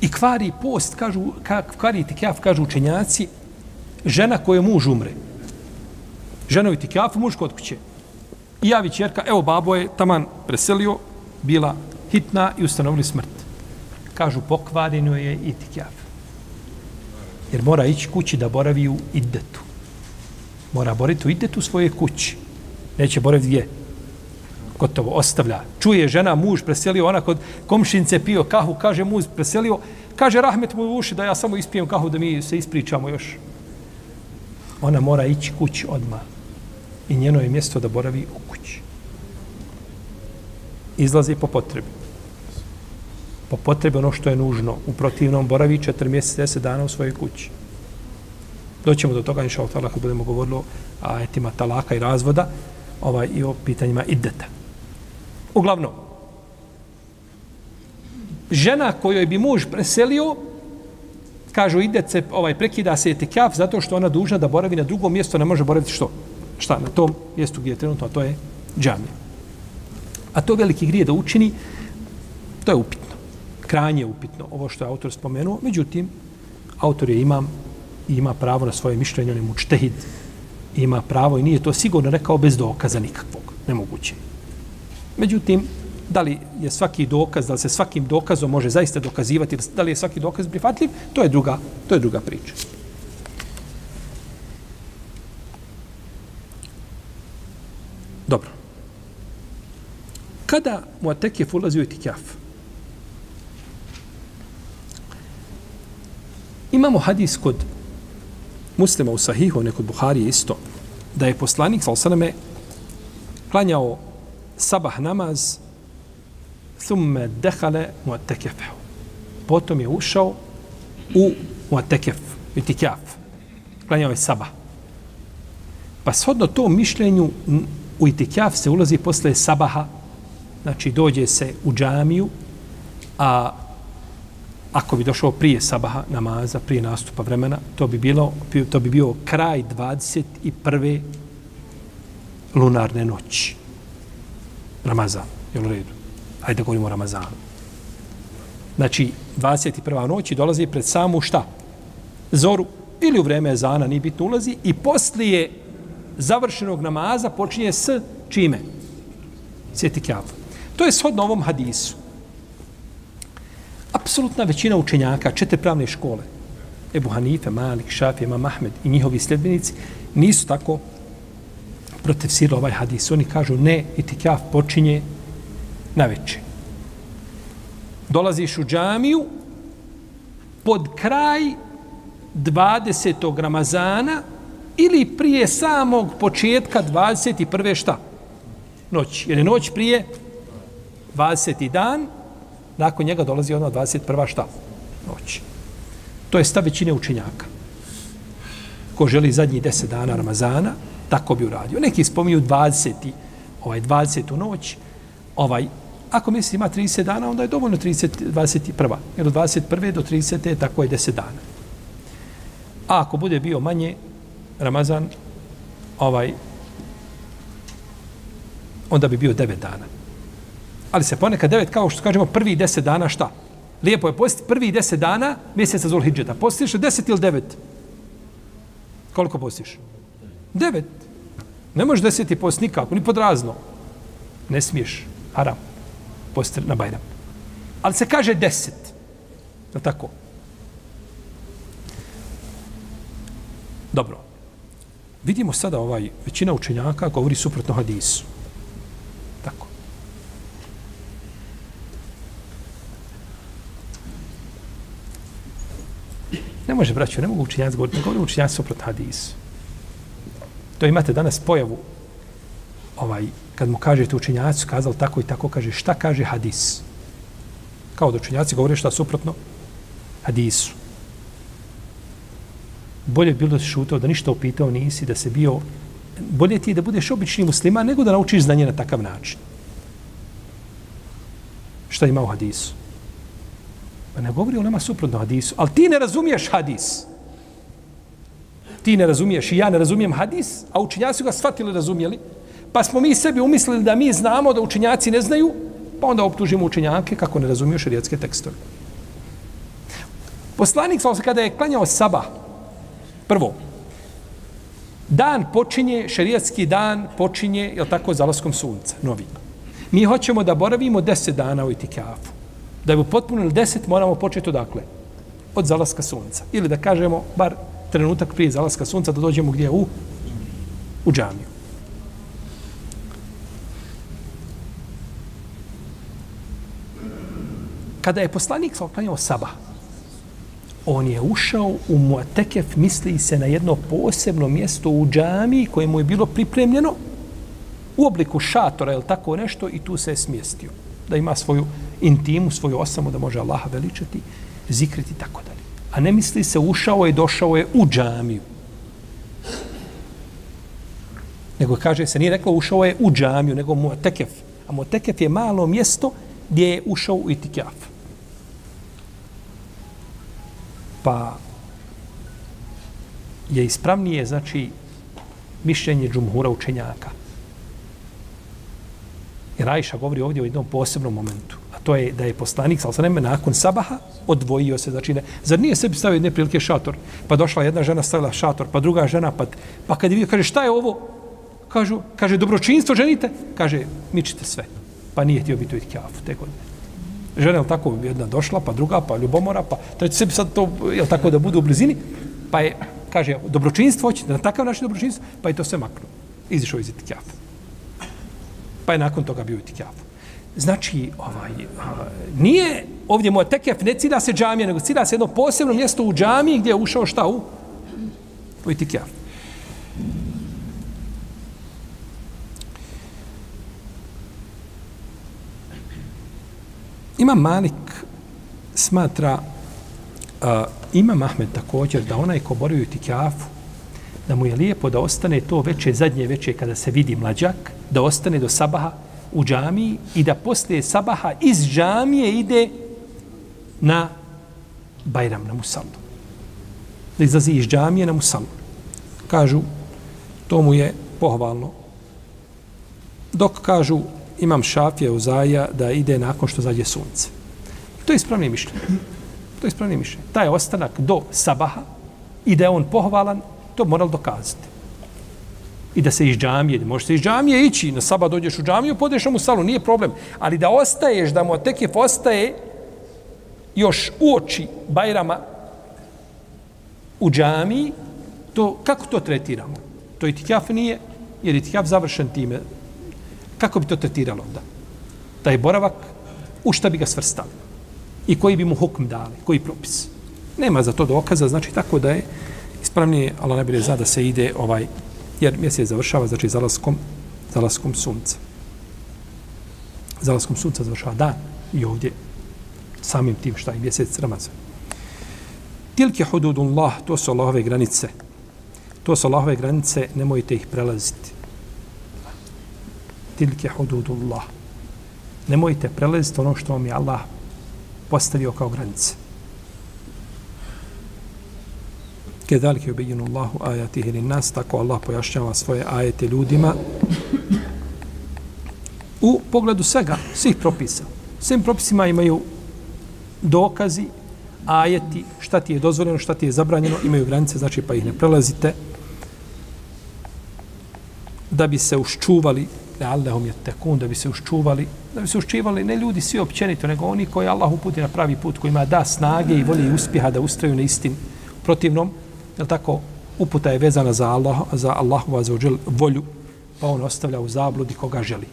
I kvari post, kažu, kvari tikjaf, kažu učenjaci, žena koje muž umre. Žena u tikjafu, muž kod kuće. I javi čerka, evo babo je taman preselio, bila hitna i ustanovili smrt. Kažu, pokvareno je i tikjaf. Jer mora ići kući da boravi u idetu. Mora boriti u idetu svoje kući. Neće boraviti gdje? Gotovo, ostavlja. Čuje žena, muž preselio, ona kod komšince pio kahu, kaže muž preselio, kaže rahmet mu u uši da ja samo ispijem kahu da mi se ispričamo još. Ona mora ići kući odmah. I njeno je mjesto da boravi u kući. Izlazi po potrebi po potrebi ono što je nužno. U protivnom boravi četiri mjeseca, deset dana u svojoj kući. Doćemo do toga, inša Allah, kad budemo govorili o etima talaka i razvoda ovaj, i o pitanjima ideta. Uglavnom, žena kojoj bi muž preselio, kažu ide se, ovaj, prekida se etikaf zato što ona dužna da boravi na drugom mjestu, ne može boraviti što? Šta? Na tom mjestu gdje je trenutno, a to je džamija. A to veliki grije da učini, to je upitno. Kranje upitno, ovo što je autor spomenuo. Međutim, autor je imam i ima pravo na svoje mišljenje, on je mučtehid, ima pravo i nije to sigurno rekao bez dokaza nikakvog. Nemoguće. Međutim, da li je svaki dokaz, da li se svakim dokazom može zaista dokazivati, da li je svaki dokaz prihvatljiv, to je druga, to je druga priča. Dobro. Kada Muatekif ulazi u etikjaf? Imamo hadis kod muslima u Sahihu, nekod Buhari isto, da je poslanik, sal sveme, klanjao sabah namaz, thumme dehale muatekefehu. Potom je ušao u muatekef, itikjaf. Klanjao je sabah. Pa shodno to mišljenju u itikjaf se ulazi posle sabaha, znači dođe se u džamiju, a ako bi došao prije sabaha namaza, prije nastupa vremena, to bi bilo to bi bio kraj 21. lunarne noći. Ramazan, je u redu? Ajde da govorimo o Ramazanu. Znači, 21. noći dolazi pred samu šta? Zoru ili u vreme zana, nije bitno ulazi, i poslije završenog namaza počinje s čime? Sjeti kjavu. To je shodno ovom hadisu. Apsolutna većina učenjaka, četiri pravne škole, Ebu Hanife, Malik, Šafije, Imam Ahmed i njihovi sljedbenici, nisu tako protefsirali ovaj hadis. Oni kažu ne, itikaf počinje na večer. Dolaziš u džamiju pod kraj 20. Ramazana ili prije samog početka 21. šta? Noć. Jer je noć prije 20. dan, nakon njega dolazi ono 21. šta? Noć. To je stav većine učenjaka. Ko želi zadnji 10 dana Ramazana, tako bi uradio. Neki spominju 20. ovaj 20. noć, ovaj Ako misli ima 30 dana, onda je dovoljno 30, 21. Jer od 21. do 30. tako je 10 dana. A ako bude bio manje, Ramazan, ovaj, onda bi bio 9 dana. Ali se ponekad devet, kao što kažemo, prvi 10 dana šta? Lijepo je postiti prvi 10 dana mjeseca Zulhidžeta. Postiš 10 ili devet? Koliko postiš? Devet. Ne možeš deseti post nikako, ni podrazno. Ne smiješ. Haram post na Bajram. Ali se kaže deset. Je tako? Dobro. Vidimo sada ovaj, većina učenjaka govori suprotno hadisu. Tako. Ne može, braćo, ne mogu učenjaci govoriti, ne govori učenjaci suprotno hadisu. To imate danas pojavu ovaj, kad mu kažete učenjaci kazali tako i tako, kaže šta kaže hadis? Kao da učinjaci govore šta suprotno hadisu. Bolje bi bilo da si šutao, da ništa upitao nisi, da se bio... Bolje ti je da budeš obični musliman nego da naučiš znanje na takav način. Šta ima u hadisu? Pa ne govori ulema suprotno hadisu, ali ti ne razumiješ hadis. Ti ne razumiješ i ja ne razumijem hadis, a su ga shvatili razumijeli, Pa smo mi sebi umislili da mi znamo da učinjaci ne znaju, pa onda optužimo učinjake kako ne razumiju šarijetske tekstove. Poslanik sa kada je klanjao saba, prvo, dan počinje, šarijetski dan počinje, je tako, zalaskom sunca, novi. Mi hoćemo da boravimo deset dana u itikafu. Da bi potpunili deset, moramo početi odakle? Od zalaska sunca. Ili da kažemo, bar trenutak prije zalaska sunca, da dođemo gdje? U, u džamiju. kada je poslanik sa sabah, Saba, on je ušao u Muatekef, misli se na jedno posebno mjesto u džami koje mu je bilo pripremljeno u obliku šatora ili tako nešto i tu se je smjestio. Da ima svoju intimu, svoju osamu, da može Allaha veličati, zikriti i tako dalje. A ne misli se ušao je došao je u džamiju. Nego kaže se, nije rekla ušao je u džamiju, nego Muatekef. A Muatekef je malo mjesto gdje je ušao u itikjafu. Pa je ispravnije, znači, mišljenje džumhura učenjaka. Jer Ajša govori ovdje o jednom posebnom momentu. To je da je poslanik, sa sveme, nakon sabaha odvojio se. Znači, ne, zar nije sebi stavio jedne prilike šator? Pa došla jedna žena, stavila šator, pa druga žena, pa, pa kad je vidio, kaže, šta je ovo? Kažu, kaže, dobročinstvo ženite? Kaže, mičite sve. Pa nije htio biti u itkjafu te godine. Žena je tako jedna došla, pa druga, pa ljubomora, pa treći sebi sad to, je tako da budu u blizini? Pa je, kaže, dobročinstvo hoćete, na takav način dobročinstvo, pa je to sve maknuo. Izišao iz itkjafu. Pa je nakon toga bio u itkjafu. Znači, ovaj, a, nije ovdje moja tekef, ne cilja se džamija, nego cilja se jedno posebno mjesto u džamiji gdje je ušao šta u? U itikjaf. Ima Malik smatra a, ima Mahmed također da onaj ko bori u itikjafu, da mu je lijepo da ostane to veće, zadnje veće kada se vidi mlađak, da ostane do sabaha u džamiji i da poslije sabaha iz džamije ide na Bajram, na Musallu. Da izlazi iz džamije na Musallu. Kažu, to mu je pohvalno. Dok kažu, imam šafije u zaja da ide nakon što zađe sunce. To je ispravnije mišljenje. To je ispravnije mišljenje. Taj ostanak do sabaha i da je on pohvalan, to moral dokazati. I da se iz džamije, može se iz džamije ići, na sabah dođeš u džamiju, podeš mu salu, nije problem. Ali da ostaješ, da mu tekif ostaje još u oči Bajrama u džamiji, to, kako to tretiramo? To itikaf nije, jer itikaf završen time. Kako bi to tretiralo onda? Da je boravak, u šta bi ga svrstali? I koji bi mu hukm dali? Koji propis? Nema za to dokaza, znači tako da je ispravnije, ali ne bi zna da se ide ovaj, jer mjesec završava, znači zalaskom, zalaskom sunca. Zalaskom sunca završava dan i ovdje samim tim šta je mjesec Ramazan. Tilke hududullah, to su Allahove granice. To su Allahove granice, nemojte ih prelaziti. Tilke hududullah. Nemojte prelaziti ono što vam je Allah postavio kao granice. Kedalike ubijinu Allahu ajatihi lin nas, tako Allah pojašnjava svoje ajete ljudima u pogledu svega, svih propisa. Svim propisima imaju dokazi, ajeti, šta ti je dozvoljeno, šta ti je zabranjeno, imaju granice, znači pa ih ne prelazite da bi se uščuvali ne Allahom je tekun, da bi se uščuvali, da bi se uščuvali ne ljudi svi općenito, nego oni koji Allah uputi na pravi put, koji ima da snage i volje i uspjeha da ustraju na istim protivnom, je tako, uputa je vezana za Allah, za Allahu za volju, pa on ostavlja u zabludi koga želi.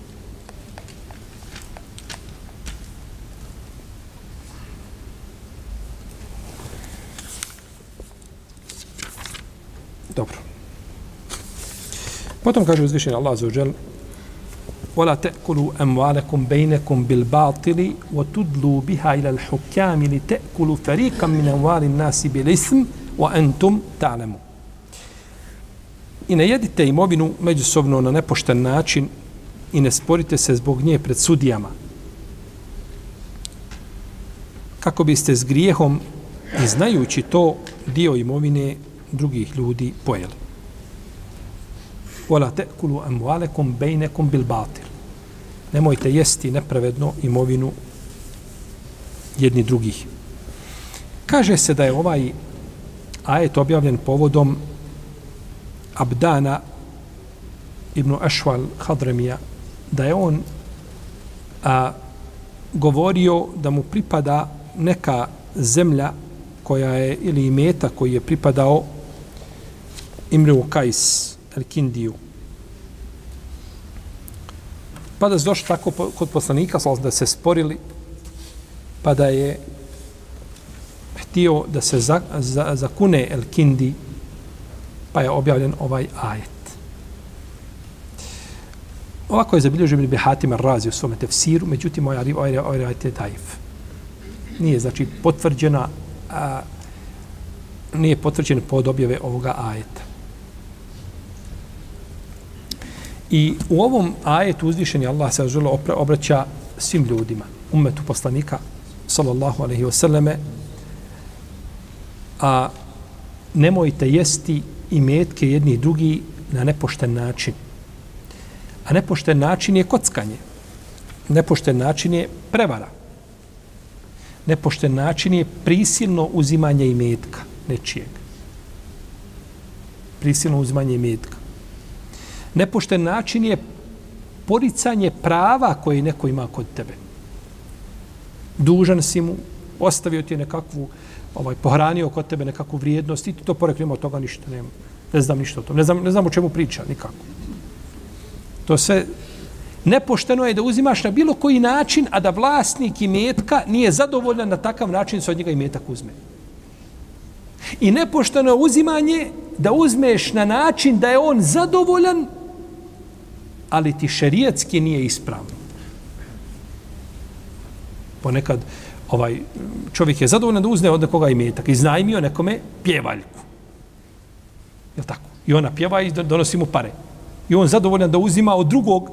Dobro. Potom kaže uzvišenje Allah za uđel ولا تأكلوا أموالكم بينكم بالباطل وتدلوا بها إلى الحكام لتأكلوا فريقا من أموال الناس بالإثم wa antum ta'lamu. I ne jedite imovinu međusobno na nepošten način i ne sporite se zbog nje pred sudijama. Kako biste s grijehom i znajući to dio imovine drugih ljudi pojeli. Wala ta'kulu amwalakum bainakum bil batil. Nemojte jesti nepravedno imovinu jedni drugih. Kaže se da je ovaj ajet objavljen povodom Abdana ibn Ašval Hadremija, da je on a, govorio da mu pripada neka zemlja koja je, ili imeta koji je pripadao Imru Kajs, El Kindiju. Pa da se došli tako kod poslanika, da se sporili, pa da je htio da se za, za, zakune El Kindi, pa je objavljen ovaj ajet. Ovako je zabilježio Ibn Bihatim razi u svome tefsiru, međutim, ovaj, ovaj, ovaj, ovaj ajet je daif. Nije, znači, potvrđena, a, nije potvrđen pod objave ovoga ajeta. I u ovom ajetu uzvišeni Allah se žele obraća svim ljudima, umetu poslanika, sallallahu alaihi wasallame, a nemojte jesti i metke jedni i drugi na nepošten način. A nepošten način je kockanje. Nepošten način je prevara. Nepošten način je prisilno uzimanje i metka nečijeg. Prisilno uzimanje i metka. Nepošten način je poricanje prava koje neko ima kod tebe. Dužan si mu, ostavio ti je nekakvu, ovaj, pohranio kod tebe nekakvu vrijednost i ti to porekli od toga ništa nema. Ne znam ništa o tom. Ne znam, ne znam o čemu priča, nikako. To sve nepošteno je da uzimaš na bilo koji način, a da vlasnik i metka nije zadovoljan na takav način se od njega i metak uzme. I nepošteno je uzimanje da uzmeš na način da je on zadovoljan, ali ti šerijetski nije ispravno. Ponekad ovaj čovjek je zadovoljan da uzne od nekoga i metak. Iznajmio nekome pjevaljku. Je tako? I ona pjeva i donosi mu pare. I on zadovoljan da uzima od drugog.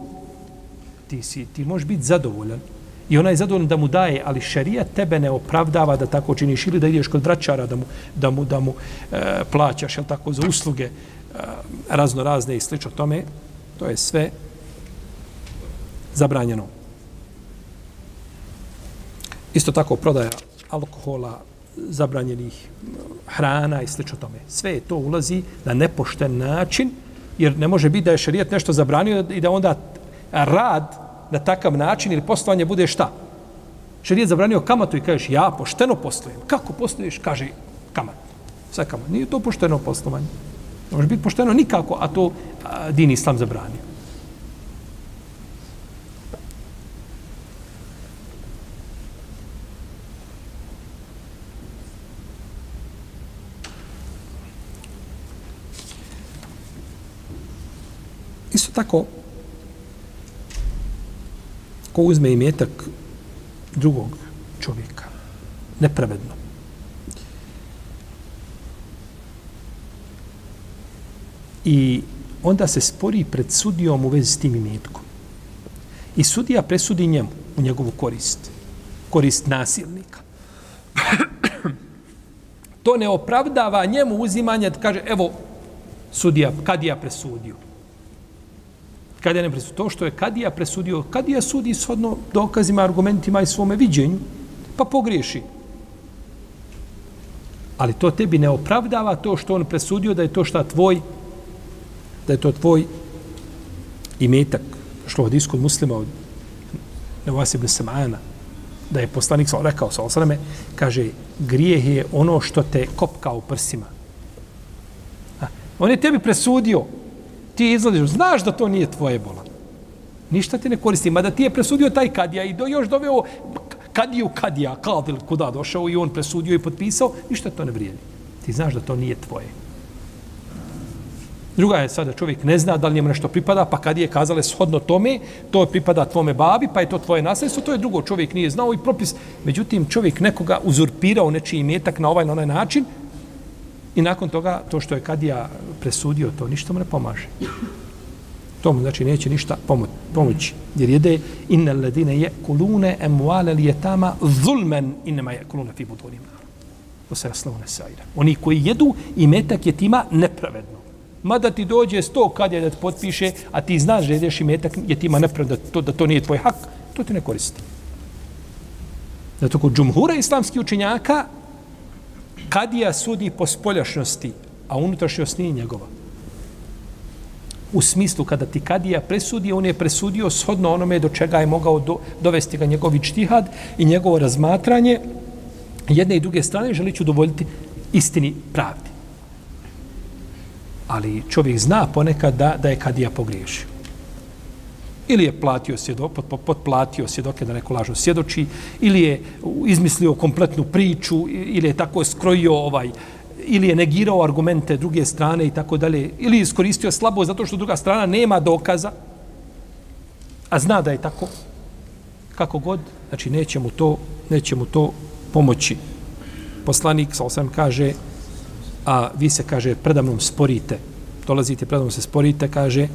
Ti, si, ti možeš biti zadovoljan. I ona je zadovoljna da mu daje, ali šerija tebe ne opravdava da tako činiš ili da ideš kod vraćara da mu, da mu, da mu e, plaćaš jel tako, za usluge e, razno razne i slično tome. To je sve zabranjeno. Isto tako prodaja alkohola, zabranjenih hrana i slično tome. Sve to ulazi na nepošten način, jer ne može biti da je šarijet nešto zabranio i da onda rad na takav način ili poslovanje bude šta? Šarijet zabranio kamatu i kažeš ja pošteno poslujem. Kako posluješ? Kaže kamat. Sve kamat. Nije to pošteno poslovanje. Ne može biti pošteno nikako, a to a, din islam zabranio. Isto tako, ko uzme imetak drugog čovjeka, nepravedno, i onda se spori pred sudijom u vezi s tim imetkom. I sudija presudi njemu u njegovu korist. Korist nasilnika. to ne opravdava njemu uzimanje kaže, evo, sudija, kad ja presudio. Kadija ne presudio. To što je Kadija presudio, Kadija sudi shodno dokazima, argumentima i svome viđenju, pa pogriješi. Ali to tebi ne opravdava to što on presudio da je to šta tvoj, da je to tvoj imetak. Što od iskod muslima od Nevas ibn Samana, da je poslanik sam rekao sa osaname, kaže, grijeh je ono što te kopka u prsima. A, on je tebi presudio, ti izlaziš, znaš da to nije tvoje bola. Ništa ti ne koristi, mada ti je presudio taj kadija i do, još doveo kadiju kadija, kadil kuda došao i on presudio i potpisao, ništa to ne vrijedi. Ti znaš da to nije tvoje. Druga je sada čovjek ne zna da li njemu nešto pripada, pa kad je kazale shodno tome, to pripada tvome babi, pa je to tvoje nasljedstvo, to je drugo. Čovjek nije znao i propis. Međutim, čovjek nekoga uzurpirao nečiji imetak na ovaj na onaj način, I nakon toga, to što je Kadija presudio, to ništa mu ne pomaže. To mu znači neće ništa pomoći. Jer jede inna ledine je kulune emuale li jetama zulmen inema je kulune fi budunim. To se raslovne sajra. Oni koji jedu i metak je tima nepravedno. Mada ti dođe sto kad je da te potpiše, a ti znaš da jedeš i metak je tima nepravedno, da to, da to nije tvoj hak, to ti ne koristi. Zato kod džumhura islamskih učenjaka kadija sudi po spoljašnosti, a unutrašnjost nije njegova. U smislu kada ti kadija presudi, on je presudio shodno onome do čega je mogao do, dovesti ga njegovi ičtihad i njegovo razmatranje jedne i druge strane želiću dovoljiti istini pravdi. Ali čovjek zna ponekad da, da je kadija pogriješio ili je platio svjedok, pot, potplatio svjedoke da neko lažno svjedoči, ili je izmislio kompletnu priču, ili je tako skrojio ovaj, ili je negirao argumente druge strane i tako dalje, ili je iskoristio slabo zato što druga strana nema dokaza, a zna da je tako, kako god, znači neće mu to, neće mu to pomoći. Poslanik, sa osam kaže, a vi se, kaže, predamnom sporite, dolazite predamnom se sporite, kaže,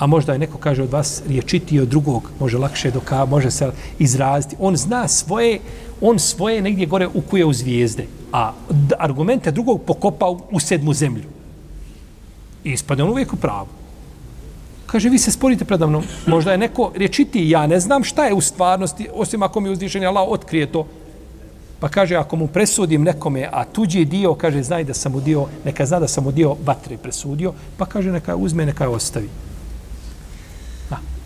a možda je neko kaže od vas riječiti od drugog, može lakše doka, može se izraziti. On zna svoje, on svoje negdje gore ukuje u zvijezde, a argumente drugog pokopa u sedmu zemlju. I ispade on uvijek u pravu. Kaže, vi se sporite predavno. Možda je neko rečiti, ja ne znam šta je u stvarnosti, osim ako mi uzvišenje Allah otkrije to. Pa kaže, ako mu presudim nekome, a tuđi dio, kaže, znaj da sam mu dio, neka zna da sam mu dio vatre presudio, pa kaže, neka uzme, neka ostavi.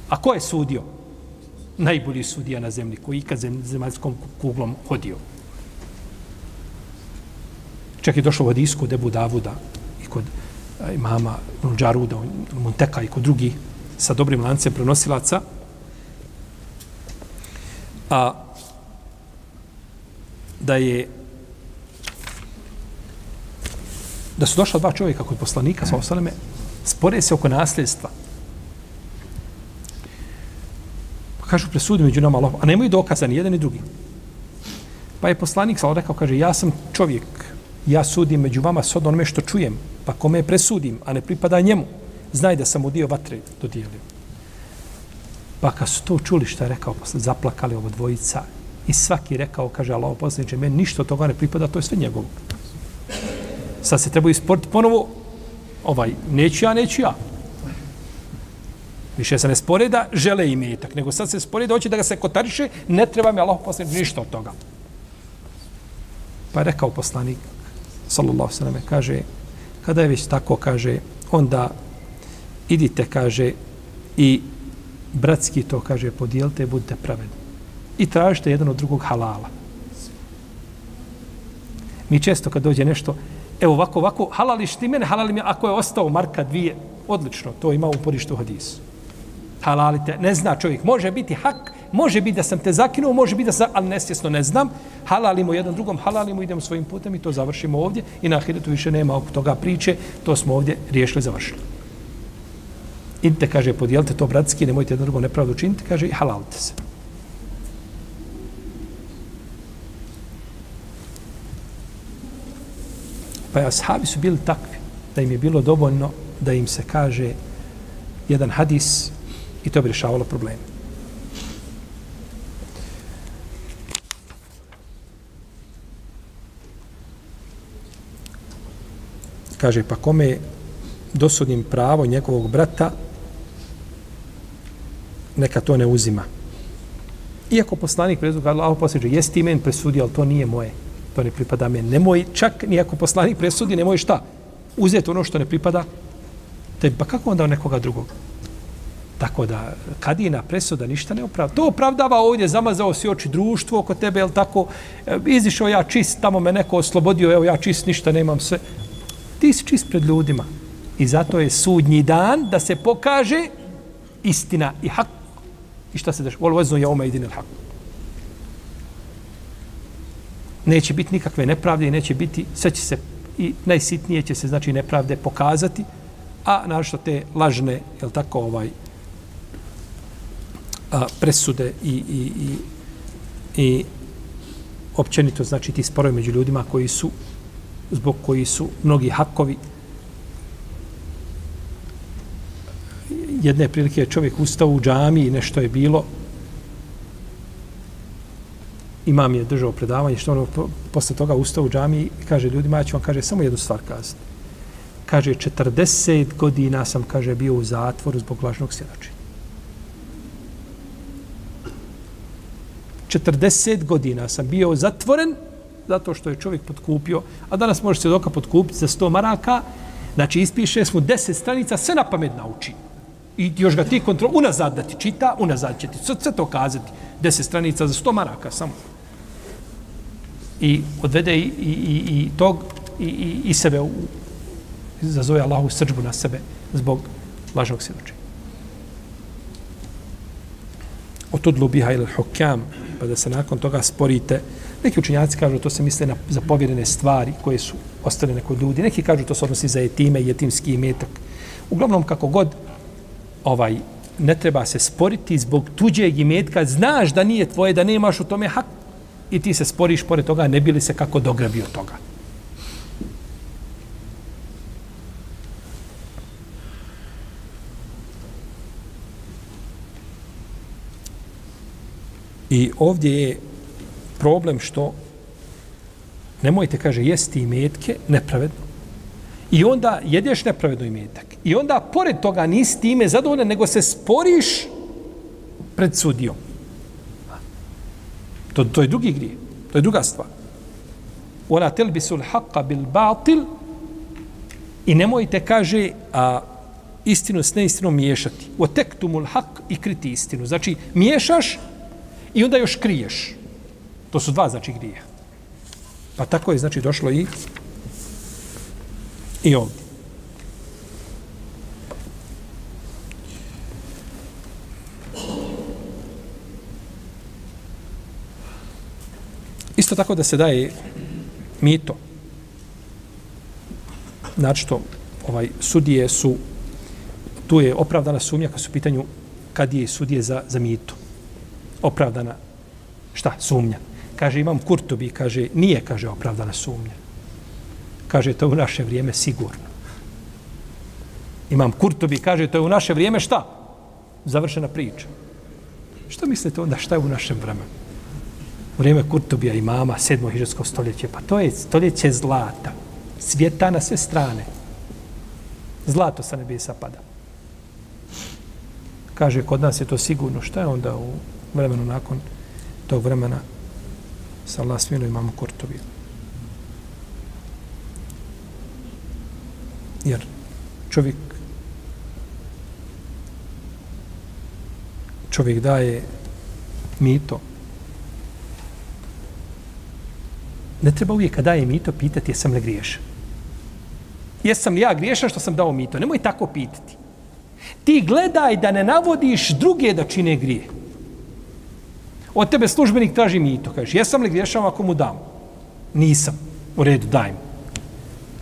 A, ko je sudio? Najbolji sudija na zemlji, koji ikad zemaljskom kuglom hodio. Čak je došlo u Hadisku, debu Davuda i kod imama Nunđaruda, Monteka i kod drugi sa dobrim lancem prenosilaca. A da je da su došla dva čovjeka kod poslanika sa osaleme, spore se oko nasljedstva. Pa kažu, presudi među nama Allah, a nemaju dokaza ni jedan ni drugi. Pa je poslanik sa rekao, kaže, ja sam čovjek, ja sudim među vama s onome što čujem, pa kome presudim, a ne pripada njemu, znaj da sam mu dio vatre dodijelio. Pa kad su to čuli što je rekao, posle zaplakali ovo dvojica i svaki rekao, kaže Allah poslaniče, meni ništa od toga ne pripada, to je sve njegovo. Sad se treba isporiti ponovo, ovaj, neću ja, neću ja. Više se ne spore da žele imetak, nego sad se spore da hoće da ga se kotariše, ne treba mi Allah poslanik ništa od toga. Pa je rekao poslanik, sallallahu sallam, kaže, kada je već tako, kaže, onda idite, kaže, i bratski to, kaže, podijelite, budite pravedni. I tražite jedan od drugog halala. Mi često kad dođe nešto, evo ovako, ovako, halališ ti mene, halalim mi, ako je ostao marka dvije, odlično, to ima u porištu hadisu. Halalite, ne zna čovjek, može biti hak, Može biti da sam te zakinuo, može biti da sam, ali nesvjesno ne znam. Halalimo jedan drugom, halalimo, idemo svojim putem i to završimo ovdje. I na ahiretu više nema oko toga priče, to smo ovdje riješili, završili. Idite, kaže, podijelite to bratski, nemojte jedan drugom nepravdu činiti, kaže, i halalite se. Pa ashabi su bili takvi, da im je bilo dovoljno da im se kaže jedan hadis i to bi rješavalo probleme. kaže, pa kome dosudim pravo njegovog brata, neka to ne uzima. Iako poslanik presudio, kaže, Allah posljeđe, jes ti presudio, ali to nije moje. To ne pripada meni. Nemoj, čak nijako poslanik presudi, nemoj šta? Uzeti ono što ne pripada. tebi. pa kako onda nekoga drugog? Tako da, kadina presuda ništa ne opravda. To opravdava ovdje, zamazao si oči društvo oko tebe, jel tako? E, izišao ja čist, tamo me neko oslobodio, evo ja čist, ništa nemam sve ti si čist pred ljudima. I zato je sudnji dan da se pokaže istina i hak. I šta se deš? Vol vezno je ome idin hak. Neće biti nikakve nepravde i neće biti, sve će se, i najsitnije će se, znači, nepravde pokazati, a našto te lažne, jel tako, ovaj, a, presude i, i, i, i općenito, znači, ti sporovi među ljudima koji su zbog koji su mnogi hakovi. Jedne prilike je čovjek ustao u džami i nešto je bilo. Imam je držao predavanje, što ono posle toga ustao u džami i kaže ljudima, ja ću vam kaže, samo jednu stvar kazati. Kaže, 40 godina sam, kaže, bio u zatvoru zbog lažnog svjedočenja. 40 godina sam bio zatvoren zato što je čovjek podkupio, a danas može se doka podkupiti za 100 maraka, znači ispiše mu 10 stranica, sve na pamet nauči. I još ga ti kontrol, unazad da ti čita, unazad će ti sve, sve to kazati. 10 stranica za 100 maraka samo. I odvede i, i, i, i tog i, i, i sebe u, zazove Allahu srđbu na sebe zbog lažnog svjedočenja. Otudlu biha ili hukam, pa da se nakon toga sporite, Neki učinjaci kažu to se misle na zapovjedene stvari koje su ostavljene kod ljudi. Neki kažu to se odnosi za etime i etimski imetak. Uglavnom, kako god, ovaj, ne treba se sporiti zbog tuđeg imetka. Znaš da nije tvoje, da nemaš u tome hak i ti se sporiš pored toga, ne bili se kako dograbio toga. I ovdje je problem što nemojte, kaže, jesti i metke nepravedno. I onda jedeš nepravedno imetak. I onda, pored toga, nisi time zadovoljan, nego se sporiš pred sudijom. To, to je drugi grije. To je druga stvar. Ona telbisul haqqa bil batil i nemojte, kaže, a, istinu s neistinom miješati. O tektumul haq i kriti istinu. Znači, miješaš i onda još kriješ. To su dva, znači, grije. Pa tako je, znači, došlo i i ovdje. Isto tako da se daje mito. Znači to, ovaj, sudije su, tu je opravdana sumnja kad su pitanju kad je sudije za, za mito. Opravdana, šta, sumnja. Kaže, imam kurtobi, kaže, nije, kaže, opravdana sumnja. Kaže, to je u naše vrijeme sigurno. Imam kurtobi, kaže, to je u naše vrijeme šta? Završena priča. Što mislite onda šta je u našem vremenu? vrijeme Kurtubija i mama, sedmo hiđarsko stoljeće, pa to je stoljeće zlata. Svijeta na sve strane. Zlato sa nebesa pada. Kaže, kod nas je to sigurno. Šta je onda u vremenu nakon tog vremena sa Allah smilo imamo Kurtubija? Jer čovjek čovjek daje mito ne treba uvijek kada daje mito pitati jesam li griješan. Jesam li ja griješan što sam dao mito? Nemoj tako pitati. Ti gledaj da ne navodiš druge da čine grije. Od tebe službenik traži mito. Kažeš, jesam li griješan ako mu dam? Nisam. U redu, daj mu.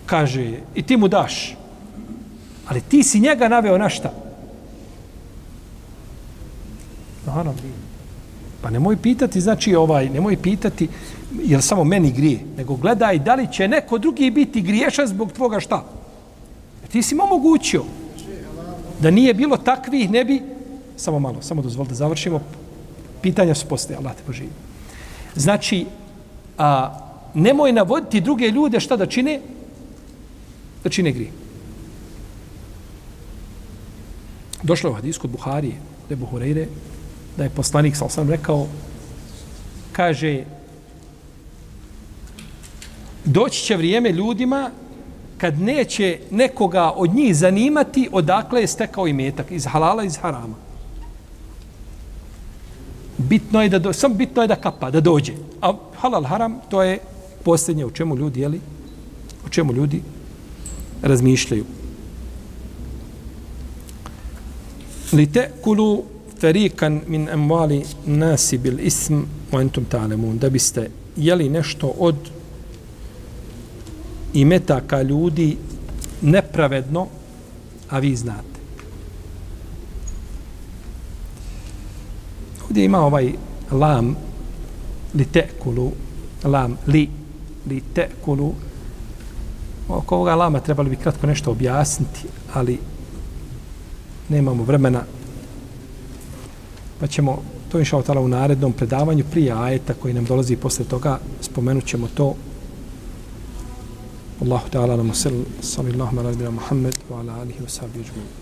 Kaže, i ti mu daš. Ali ti si njega naveo na šta? Naravno. Pa nemoj pitati, znači ovaj, nemoj pitati, jel samo meni grije, nego gledaj da li će neko drugi biti griješan zbog tvoga šta. E, ti si mu omogućio da nije bilo takvih, ne bi, samo malo, samo dozvol da završimo, pitanja su postoje, Allah te poživi. Znači, a, nemoj navoditi druge ljude šta da čine, da čine grije. Došlo je u hadisku od Buharije, Ebu Hureyre, da je poslanik, sal sam rekao, kaže, doći će vrijeme ljudima kad neće nekoga od njih zanimati odakle je stekao i metak, iz halala, iz harama. Bitno je da, do, sam bitno je da kapa, da dođe. A halal, haram, to je posljednje u čemu ljudi, jeli, o čemu ljudi razmišljaju. Li te kulu ferikan min emvali nasi bil ism o entum ta'lemun, da biste jeli nešto od imetaka ljudi nepravedno, a vi znate. Ovdje ima ovaj lam li tekulu, lam li, li tekulu. Oko ovoga lama trebali bi kratko nešto objasniti, ali nemamo vremena. Pa ćemo to inša otala u narednom predavanju prije ajeta koji nam dolazi posle toga spomenut ćemo to. Allahu ta'ala nam usel sallallahu ala nabina Muhammed wa ala alihi wa sahbihi ajma'in.